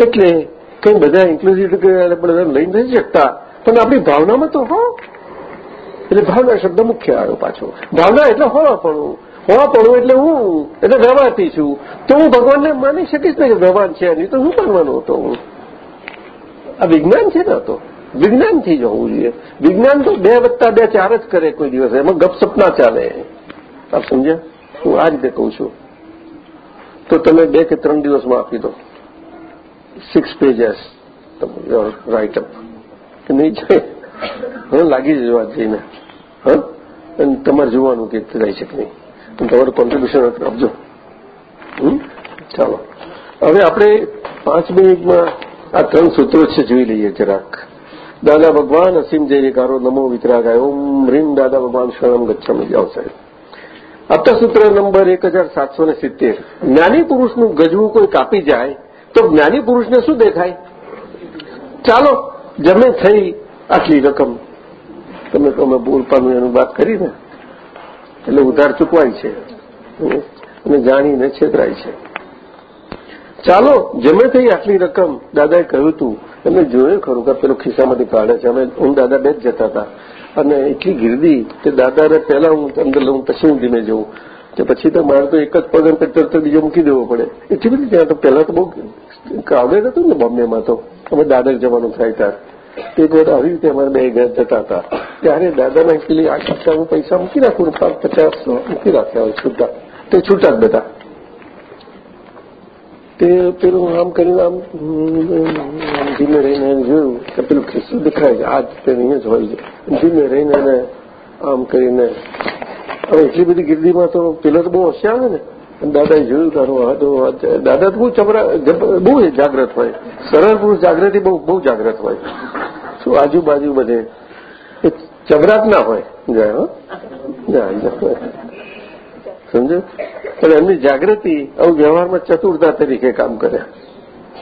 એટલે કંઈ બધા ઇન્ક્લુઝિવ બધા લઈ નથી શકતા. પણ આપણી ભાવનામાં તો હો. એટલે ભાવના શબ્દ મુખ્ય આવ્યો પાછો. ભાવના એટલે હોવાપણું હોવાપણું એટલે હું, એટલે વ્યવહારથી છું. તો હું ભગવાનને માની શકીશ ને કે ભગવાન છે નહીં. તો શું માનવાનો હતો હું. આ વિજ્ઞાન છે ને તો. વિજ્ઞાનથી જ હોવું જોઈએ. વિજ્ઞાન તો બે વત્તા બે ચાર જ કરે કોઈ દિવસ. એમાં ગપસપ ના ચાલે. આપ સમજ્યા? હું આ રીતે કહું છું. તો તમે બે કે ત્રણ દિવસમાં આપી દો. સિક્સ પેજેસ યોર રાઇટઅપ કે નહીં છે હું, લાગી જવા જઈને. હા? અને તમારે જોવાનું કે રહી શકે નહીં. તમારું કોન્ટ્રીબ્યુશન આપજો? ચાલો. હવે આપણે પાંચ મિનિટમાં આ ત્રણ સૂત્રો છે જોઈ લઈએ જરાક. દાદા ભગવાન અસીમ જયકારો નમો વિતરાગાય. ઓમ રીમ દાદા ભગવાન શરણમ ગચ્છામી. જાઓ સાહેબ. આપતા સૂત્ર નંબર એક હજાર સાતસો ને સિત્તેર. જ્ઞાની પુરુષનું ગજવું કોઈ કાપી જાય તો જ્ઞાની પુરુષને શું દેખાય? ચાલો, જમે થઈ આટલી રકમ. તમે તમે બોલપાનું એનું વાત કરી ને. એટલે ઉધાર ચૂકવાય છે. અને જાણીને છેતરાય છે. ચાલો, જમે થઈ આટલી રકમ દાદાએ કહ્યું હતું એમને જોયું ખરું કે પેલું ખિસ્સામાંથી કાઢે છે. અમે હું દાદા બે જ જતા હતા. અને એટલી ગીરદી કે દાદાને પહેલા હું અંદર લઉં, પછી હું ધીમે જઉં કે પછી તો મારે તો એક જ પગ તરત બીજો મૂકી દેવો પડે. એટલી બધી ત્યાં તો પહેલા તો બહુ ક્રાઉડેડ હતું ને બોમ્બેમાં તો. અમે દાદર જવાનું થાય ત્યારે. એક વખત આવી રીતે અમારે બે ઘર જતા હતા. ત્યારે દાદાના પેલી આ ખાતા હું પૈસા મૂકી રાખું પાંચ પચાસ મૂકી રાખ્યા હોય છૂટા. તે છૂટા જ બધા. તે પેલું આમ કરીને આમ ધીમે રહીને એને જોયું કે પેલું ખિસ્સું દેખાય છે. આ જ તે અહીંયા જ હોય છે. ધીમે રહીને એને આમ કરીને, હવે એટલી બધી ગીરદીમાં તો પેલો તો બહુ હોશિયાર ને. દાદાએ જોયું તારું હા તો દાદા તો બહુ ચબરા બહુ જાગ્રત હોય. સરળ પુરુષ જાગૃતિ બહુ બહુ જાગ્રત હોય. શું આજુબાજુ બધે એ ના હોય. જાય સમજો? એમની જાગૃતિ આવું વ્યવહારમાં ચતુરતા તરીકે કામ કરે.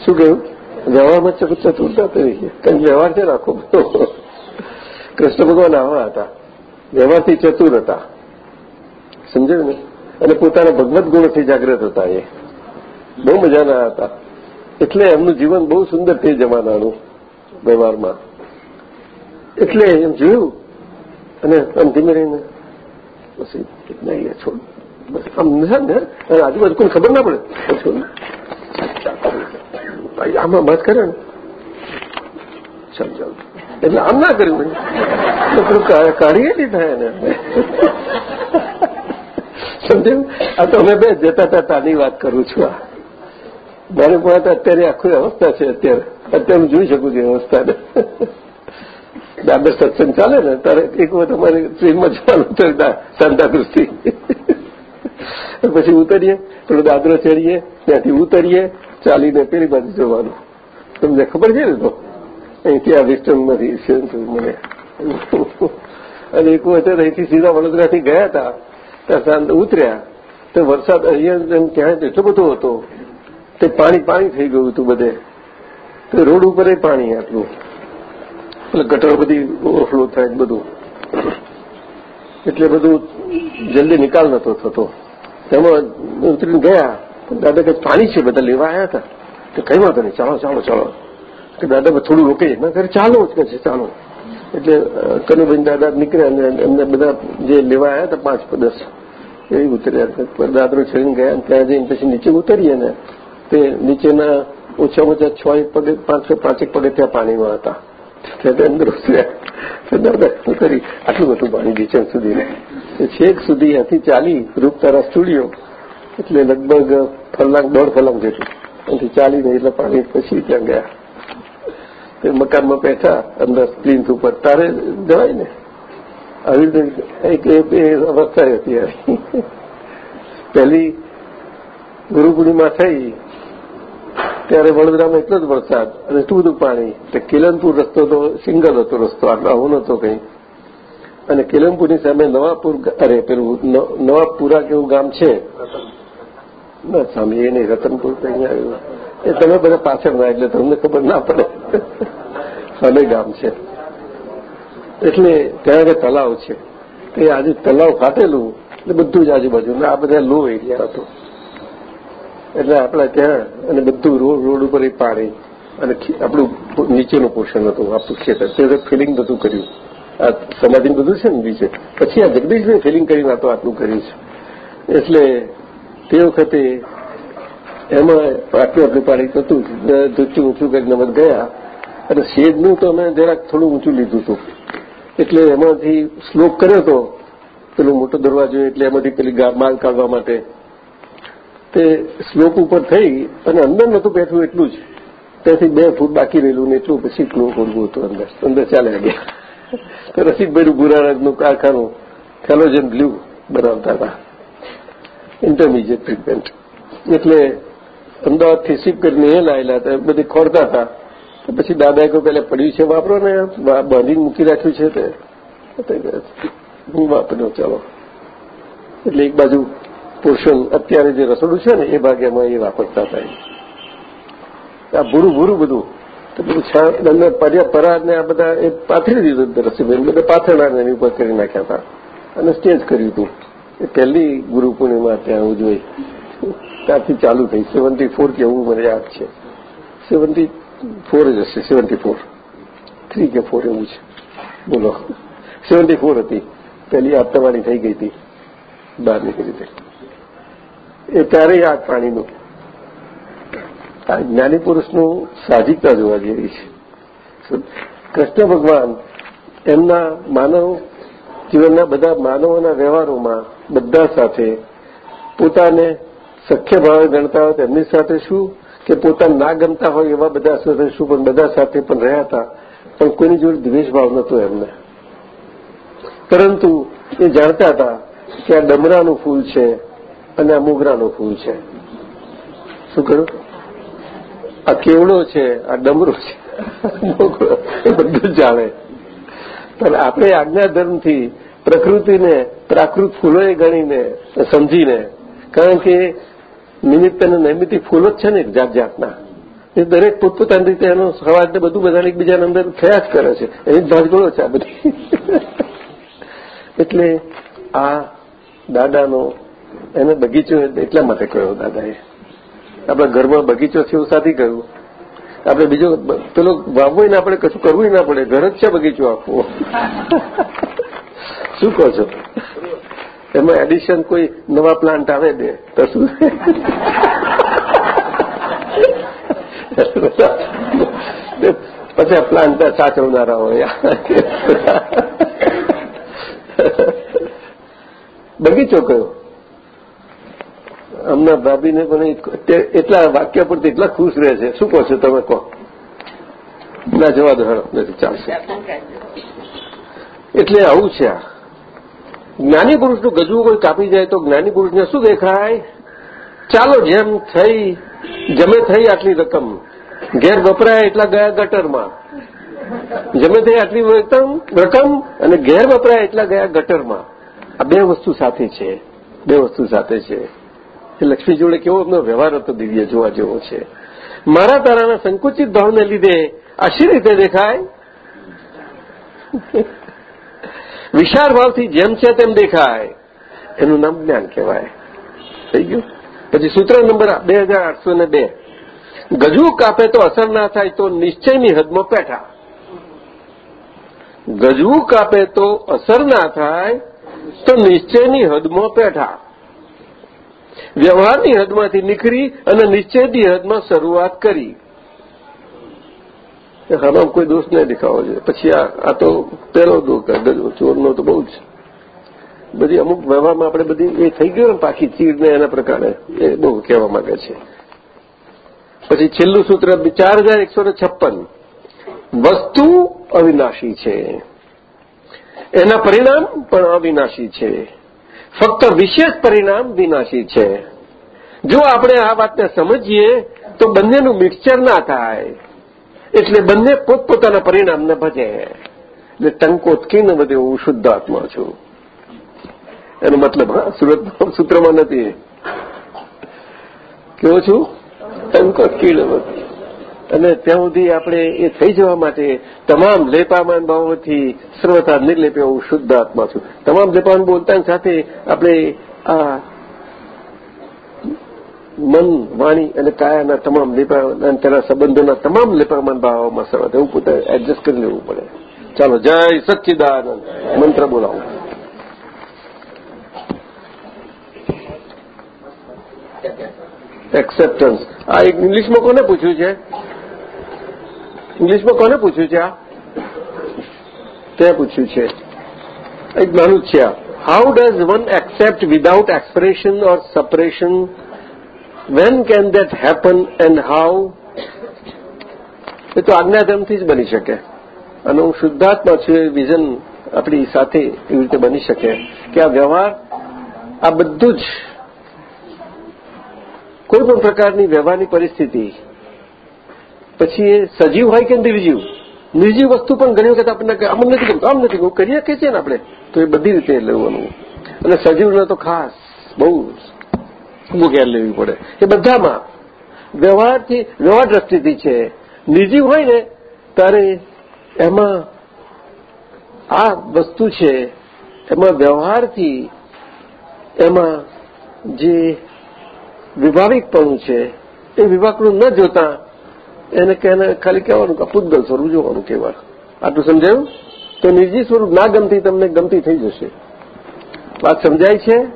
શું કહ્યું? વ્યવહારમાં ચતુરતા તરીકે. કંઈક વ્યવહાર છે રાખો કૃષ્ણ ભગવાન આવા હતા. વ્યવહારથી ચતુર હતા. સમજ્યું ને? અને પોતાના ભગવત ગુણથી જાગૃત હતા એ. બહુ મજાના હતા. એટલે એમનું જીવન બહુ સુંદર તે જમાનાનું વ્યવહારમાં. એટલે એમ જોયું. અને આમ ધીમે રહીને પછી નહીં છોડ બસ આમ ને આજુબાજુ કોઈ ખબર ના પડે. છોડ આમાં વાત કરે ને. ચાલ એટલે આમ ના કર્યું પેલું કાઢીએ થાય એને. સમજ્યું? આ તો અમે બે જતા હતા તાની વાત કરું છું. આ. મારી પાસે અત્યારે આખી અવસ્થા છે અત્યારે. અત્યારે હું જોઈ શકું છું અવસ્થાને. દાદર સત્સંગ ચાલે ને, ત્યારે એક વખત અમારે ટ્રેનમાં જવાનું થયું સાંતાક્રુઝથી પછી ઉતરીએ થોડો દાદરો ચડીએ, ત્યાંથી ઉતરીએ, ચાલીને પેલી બાજુ જવાનું. તમને ખબર છે ને તો? અહીંથી આ વેસ્ટર્નમાંથી મને અને એક વખત અહીંથી સીધા વડોદરાથી ગયા હતા. ત્યાં ઉતર્યા. તો વરસાદ અહીંયા ત્યાં એટલો બધો હતો. તે પાણી પાણી થઈ ગયું હતું બધે. તો રોડ ઉપર પાણી આટલું. એટલે ગટર બધી ઓવરફ્લો થાય બધું. એટલે બધું જલ્દી નિકાલ નતો થતો. તેમાં ઉતરીને ગયા દાદા કે પાણી છે બધા લેવા આવ્યા હતા. તો કઈ વાંધો નહીં, ચાલો ચાલો ચાલો. કે દાદા થોડું રોકે. મેં ઘરે ચાલો, જ કહે છે, ચાલો. એટલે કનુભાઈ દાદા નીકળ્યા અને એમને બધા જે લેવા આવ્યા હતા, પાંચ દસ, એ ઉતર્યા. દાદરો છડીને ગયા ત્યાં જઈને પછી નીચે ઉતરીએ ને, તે નીચેના ઓછામાં ઓછા છ એક પગે પાંચસો પાંચેક પગથિયા પાણીમાં હતા. ઉતર્યા આટલું બધું પાણી કિચન સુધી છેક સુધી અહીંથી ચાલી રૂપતારા સ્ટુડિયો એટલે લગભગ ફલાક દોઢ ફલાક જેટલું ત્યાંથી ચાલીને એટલે પાણી પછી ત્યાં ગયા તે મકાનમાં બેઠા અંદર પ્લિન્થ ઉપર તારે જવાય ને આવી રીતે એક એ અવસ્થા હતી પહેલી ગુરુ પૂર્ણિમા થઈ ત્યારે વડોદરામાં એટલો જ વરસાદ અને એટલું બધું પાણી એટલે કિલનપુર રસ્તો તો સિંગલ હતો રસ્તો, આટલો આવો નતો કંઈ. અને કેલનપુરની સામે નવાપુર અરે, પેલું નવાપુરા કેવું ગામ છે? ના, સ્વામી, એ નહીં, રતનપુર કંઈ આવ્યું. એ તમે બધા પાછળ ના, એટલે તમને ખબર ના પડે. સામે ગામ છે. એટલે ત્યાં આગળ તલાવ છે. તે આજે તલાવ ફાટેલું, એટલે બધું જ આજુબાજુ આ બધા લો એરિયા હતો. એટલે આપણા ત્યાં અને બધું રોડ રોડ ઉપર એ પાણી અને આપણું નીચેનું પોષણ હતું આપણું ખેતર. તે ફિલિંગ બધું કર્યું. આ સમાધિ બધું છે ને નીચે. પછી આ જગદીશભાઈ ફિલિંગ કરીને આ તો આટલું કર્યું છે. એટલે તે વખતે એમાં આટલું આટલું પાણી થતું ધૂચું ઊંચું કરીને અમે ગયા. અને શેડનું તો અમે જરાક થોડું ઊંચું લીધું હતું. એટલે એમાંથી સ્લોપ કર્યો હતો પેલો મોટો દરવાજો એટલે એમાંથી પેલી માલ કાઢવા માટે તે શ્લોક ઉપર થઈ અને અંદર નહોતું બેઠવું એટલું જ. ત્યાંથી બે ફૂટ બાકી રહેલું ને એટલું પછી ફ્લો કરવું હતું અંદર. અંદર ચાલ્યા ગયા તો રસિકભાઈનું ગુરારાજનું કારખાનું ફેલોજન બ્લુ બનાવતા હતા. ઇન્ટરમીડિયેટ ટ્રીટમેન્ટ એટલે અમદાવાદથી શિફ્ટ કરીને એ લાયેલા હતા, બધી ખોરતા હતા. તો પછી દાદાએ કહ્યું પહેલાં પડ્યું છે, વાપરો ને બાંધીને મૂકી રાખ્યું છે તે. હું વાપર્યો, ચાલો. એટલે એક બાજુ પોર્શન અત્યારે જે રસોડું છે ને, એ ભાગ્યમાં એ વાપરતા હતા આ ભૂરું ભૂરું બધું. તો પેલું અંદર પર્યા ને આ બધા એ પાથરી દીધું રસીબેન બધા પાથરણા એની ઉપર કરી નાખ્યા હતા. અને સ્ટેજ કર્યું હતું. એ પહેલી ગુરુ પૂર્ણિમા ત્યાં ઉજવાઈ ત્યાંથી ચાલુ થઈ. સેવન્ટી ફોર કે એવું મને યાદ છે. સેવન્ટી ફોર જ હશે સેવન્ટી ફોર થ્રી કે ફોર એવું છે. બોલો. સેવન્ટી ફોર હતી. પહેલી આપતાવાળી થઈ ગઈ હતી. બહાર નીકળી રીતે એ ત્યારે યાદ પાણીનું આ જ્ઞાની પુરુષનું સાહજિકતા જોવા જેવી છે. કૃષ્ણ ભગવાન એમના માનવ જીવનના બધા માનવોના વ્યવહારોમાં બધા સાથે પોતાને સખ્ય ભાવે ગણતા હોય તેમની સાથે શું? કે પોતાને ના ગમતા હોય એવા બધા સાથે શું? પણ બધા સાથે પણ રહ્યા હતા. પણ કોઈની જોડે દ્વેષભાવ નહોતો એમને. પરંતુ એ જાણતા હતા કે આ ડમરાનું ફૂલ છે. અને આ મોગરાનું ફૂલ છે. શું કહ્યું? આ કેવડો છે, આ ડમરો છે. મોગરો, એ બધું જાણે. પણ આપણે આજ્ઞાધર્મથી પ્રકૃતિને, પ્રાકૃત ફૂલોએ ગણીને સમજીને, કારણ કે નિમિત્ત અને નૈમિત્તિક ફૂલો જ છે ને જાત જાતના. એ દરેક પોતપોતાની રીતે એનો સવાજ ને બધું બધાને એકબીજાની અંદર થયા જ કરે છે. એની ભાગદોડો છે આ બધી. એટલે આ દાદાનો એને બગીચો એટલા માટે કહ્યો દાદાએ? આપણા ઘરમાં બગીચો છે એવું સાથી કહ્યું. આપણે બીજો પેલો વાવવો ના પડે કશું કરવું ના પડે. ઘર જ છે બગીચો આપવો શું કહો છો? એમાં એડિશન કોઈ નવા પ્લાન્ટ આવે દે તો શું? પછી પ્લાન્ટ સાચવનારા હોય. બગીચો કયો? હમણાં ભાભીને પણ એટલા વાક્ય પરથી એટલા ખુશ રહે છે. શું કહો છો તમે કહો. ના, જવા દો નથી, ચાલશે. એટલે આવું છે આ. જ્ઞાની પુરુષનું ગજવું કોઈ કાપી જાય તો જ્ઞાની પુરુષને શું દેખાય? ચાલો, જેમ થઈ, જમે થઈ આટલી રકમ. ઘેર વપરાય એટલા ગયા ગટરમાં. જમે થઈ આટલી રકમ અને ઘેર વપરાય એટલા ગયા ગટરમાં. આ બે વસ્તુ સાથે છે. બે વસ્તુ સાથે છે. લક્ષ્મી જોડે કેવો એમનો વ્યવહાર હતો દિવ્ય જોવા જેવો છે. મારા તારાના સંકુચિત ભાવને લીધે આ શી રીતે દેખાય? વિશાળ ભાવથી જેમ છે તેમ દેખાય. એનું નામ જ્ઞાન કહેવાય. થઈ ગયું? પછી સૂત્ર નંબર બે હજાર આઠસો ને બે. ગજુ કાપે તો અસર ના થાય તો નિશ્ચયની હદમાં પેઠા. ગજવું કાપે તો અસર ના થાય તો નિશ્ચયની હદમાં પેઠા. વ્યવહારની હદમાંથી નીકળી અને નિશ્ચયની હદમાં શરૂઆત કરી. હરામ કોઈ દોષ નહીં દેખાવો જોઈએ. પછી આ તો પહેલો ચોરનો તો બહુ જ બધી અમુક વ્યવહારમાં આપણે બધી એ થઈ ગયો ને પાકી ચીડને એના પ્રકારે એ બહુ કહેવા માંગે છે. પછી છેલ્લું સૂત્ર, ચાર હજાર એકસો ને છપ્પન. વસ્તુ અવિનાશી છે. એના પરિણામ પણ અવિનાશી છે. ફક્ત વિશેષ પરિણામ વિનાશી છે. જો આપણે આ વાતને સમજીએ, તો બંનેનું મિક્સચર ના થાય. એટલે બંને પોતપોતાના પરિણામને ભજે. એટલે ટંકો ન બધે હું શુદ્ધ આત્મા છું. એનો મતલબ, હા, સુરત સૂત્રમાં નથી. કેવો છું? ટંકો ન બધે અને ત્યાં સુધી આપણે એ થઈ જવા માટે તમામ લેપામાન ભાવોથી સર્વથા નિર્લેપે હું શુદ્ધ આત્મા છું. તમામ લેપામાન બોલતાની સાથે આપણે આ મન, વાણી અને કાયાના તમામ લેપામાન, તેના સંબંધોના તમામ લેપામાન ભાવોમાં સર્વથા એવું પોતે એડજસ્ટ કરી લેવું પડે. ચાલો, જય સચ્ચિદાનંદ. મંત્ર બોલાવો. એક્સેપ્ટન્સ આ એક ઇંગ્લિશમાં કોને પૂછ્યું છે? ઇંગ્લિશમાં કોને પૂછ્યું છે આ? તે પૂછ્યું છે. એક નાનું જ છે આ. How does one accept without expression or suppression when can that happen and how એ તો આજ્ઞાધર્મથી જ બની શકે. અને હું શુદ્ધાત્મા છું, એ વિઝન આપણી સાથે એવી રીતે બની શકે કે આ વ્યવહાર, આ બધું જ કોઈ પણ પ્રકારની વ્યવહારની પરિસ્થિતિ પછી એ સજીવ હોય કે નિર્જીવ? નિર્જીવ વસ્તુ પણ ઘણી વખત આપણને આમ નથી ગમતું આમ નથી ગમતું કરીએ કે છે ને આપણે? તો એ બધી રીતે લેવાનું. અને સજીવને તો ખાસ બહુ ઘેર લેવી પડે. એ બધામાં વ્યવહારથી, વ્યવહાર દ્રષ્ટિથી છે. નિર્જીવ હોય ને, ત્યારે એમાં આ વસ્તુ છે, એમાં વ્યવહારથી એમાં જે વિભાવિકપણું છે, એ વિભાગનું ન જોતા એને ખાલી કહેવાનું કે પૂતગલ સ્વરૂપ જોવાનું કહેવાનું આટલું સમજાયું? તો નિર્જી સ્વરૂપ ના ગમતી તમને ગમતી થઈ જશે. વાત સમજાય છે?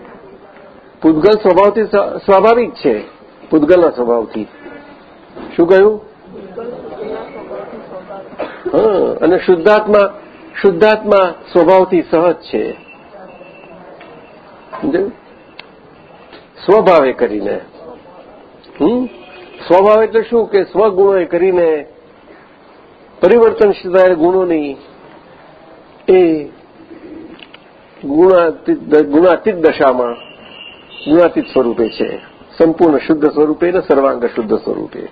પૂતગલ સ્વભાવથી સ્વાભાવિક છે પૂતગલના સ્વભાવથી. શું કહ્યું? હા, અને શુદ્ધાત્મા શુદ્ધાત્મા સ્વભાવથી સહજ છે. સમજાયું? સ્વભાવે કરીને. હમ? સ્વભાવ એટલે શું કે સ્વગુણોએ કરીને પરિવર્તનશીલતા ગુણોની એ ગુણાતીત દશામાં ગુણાતીત સ્વરૂપે છે. સંપૂર્ણ શુદ્ધ સ્વરૂપે ને સર્વાંગ શુદ્ધ સ્વરૂપે.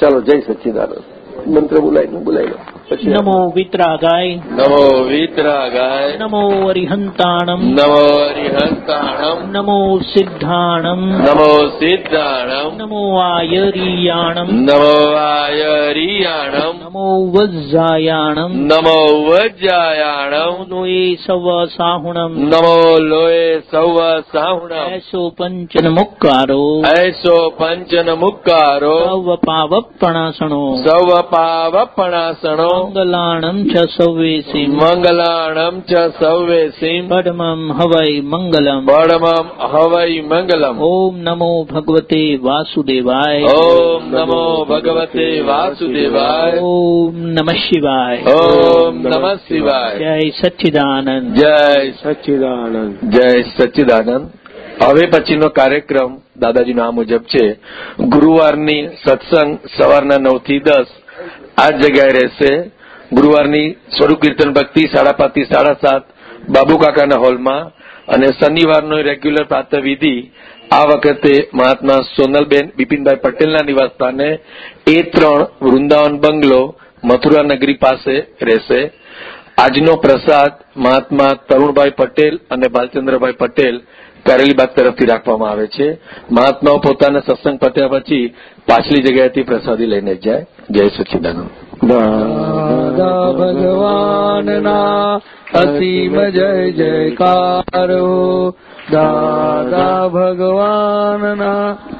ચાલો જય સચ્ચિદાનંદ. મંત્ર બોલાય બોલાય લો પછી નમો વિતરાગાય નમો વિતરાગાય નમો અરિહંતાણમ નમો હરિહંતાણમ નમો સિદ્ધાણમ નમો સિદ્ધાણમ નમો આયરીયાણમ નમો આયરિયાણમ નમો વજ્જાયાણમ નમો વજ્જાયાણમ નમો સવ સાહુણમ નમો લોએ સવ સાહુણમ એસો પંચન મુક્કારો એસો પંચન મુક્કારો સવ પાવપણાસણો સૌ પાવપણાસણો મંગલાણમ ચ સૌવેસીમ મંગલાણમ ચ સૌવેસીમ પડમમ હવૈ મંગલમ પડમમ હવૈ મંગલમ ઓમ નમો ભગવતે વાસુદેવાય ઓમ નમો ભગવતે વાસુદેવાય ઓમ નમઃ શિવાય ઓમ નમઃ શિવાય જય સચ્ચિદાનંદ જય સચ્ચિદાનંદ જય સચ્ચિદાનંદ હવે પછીનો કાર્યક્રમ દાદાજીનો આ મુજબ છે. ગુરુવારની સત્સંગ સવારના નવથી દસ. આ જગ્યાએ રહેશે. ગુરુવારની સ્વરૂપ કીર્તન ભક્તિ સાડા પાંચથી સાડા સાત બાબુકાકાના હોલમાં અને શનિવારનો રેગ્યુલર પ્રાતઃ આ વખતે મહાત્મા સોનલબેન બિપિનભાઈ પટેલના નિવાસસ્થાને એ ત્રણ વૃંદાવન બંગલો મથુરા નગરી પાસે રહેશે. આજનો પ્રસાદ મહાત્મા તરુણભાઈ પટેલ અને ભાલચંદ્રભાઈ પટેલ કારેલીબાગ તરફથી રાખવામાં આવે છે. મહાત્માઓ પોતાના સત્સંગ પત્યા પછી પાછલી જગ્યાએથી પ્રસાદી લઈને જાય. જય સચિદાનંદ. દાદા ભગવાનના અસીમ જય જયકારો દાદા ભગવાન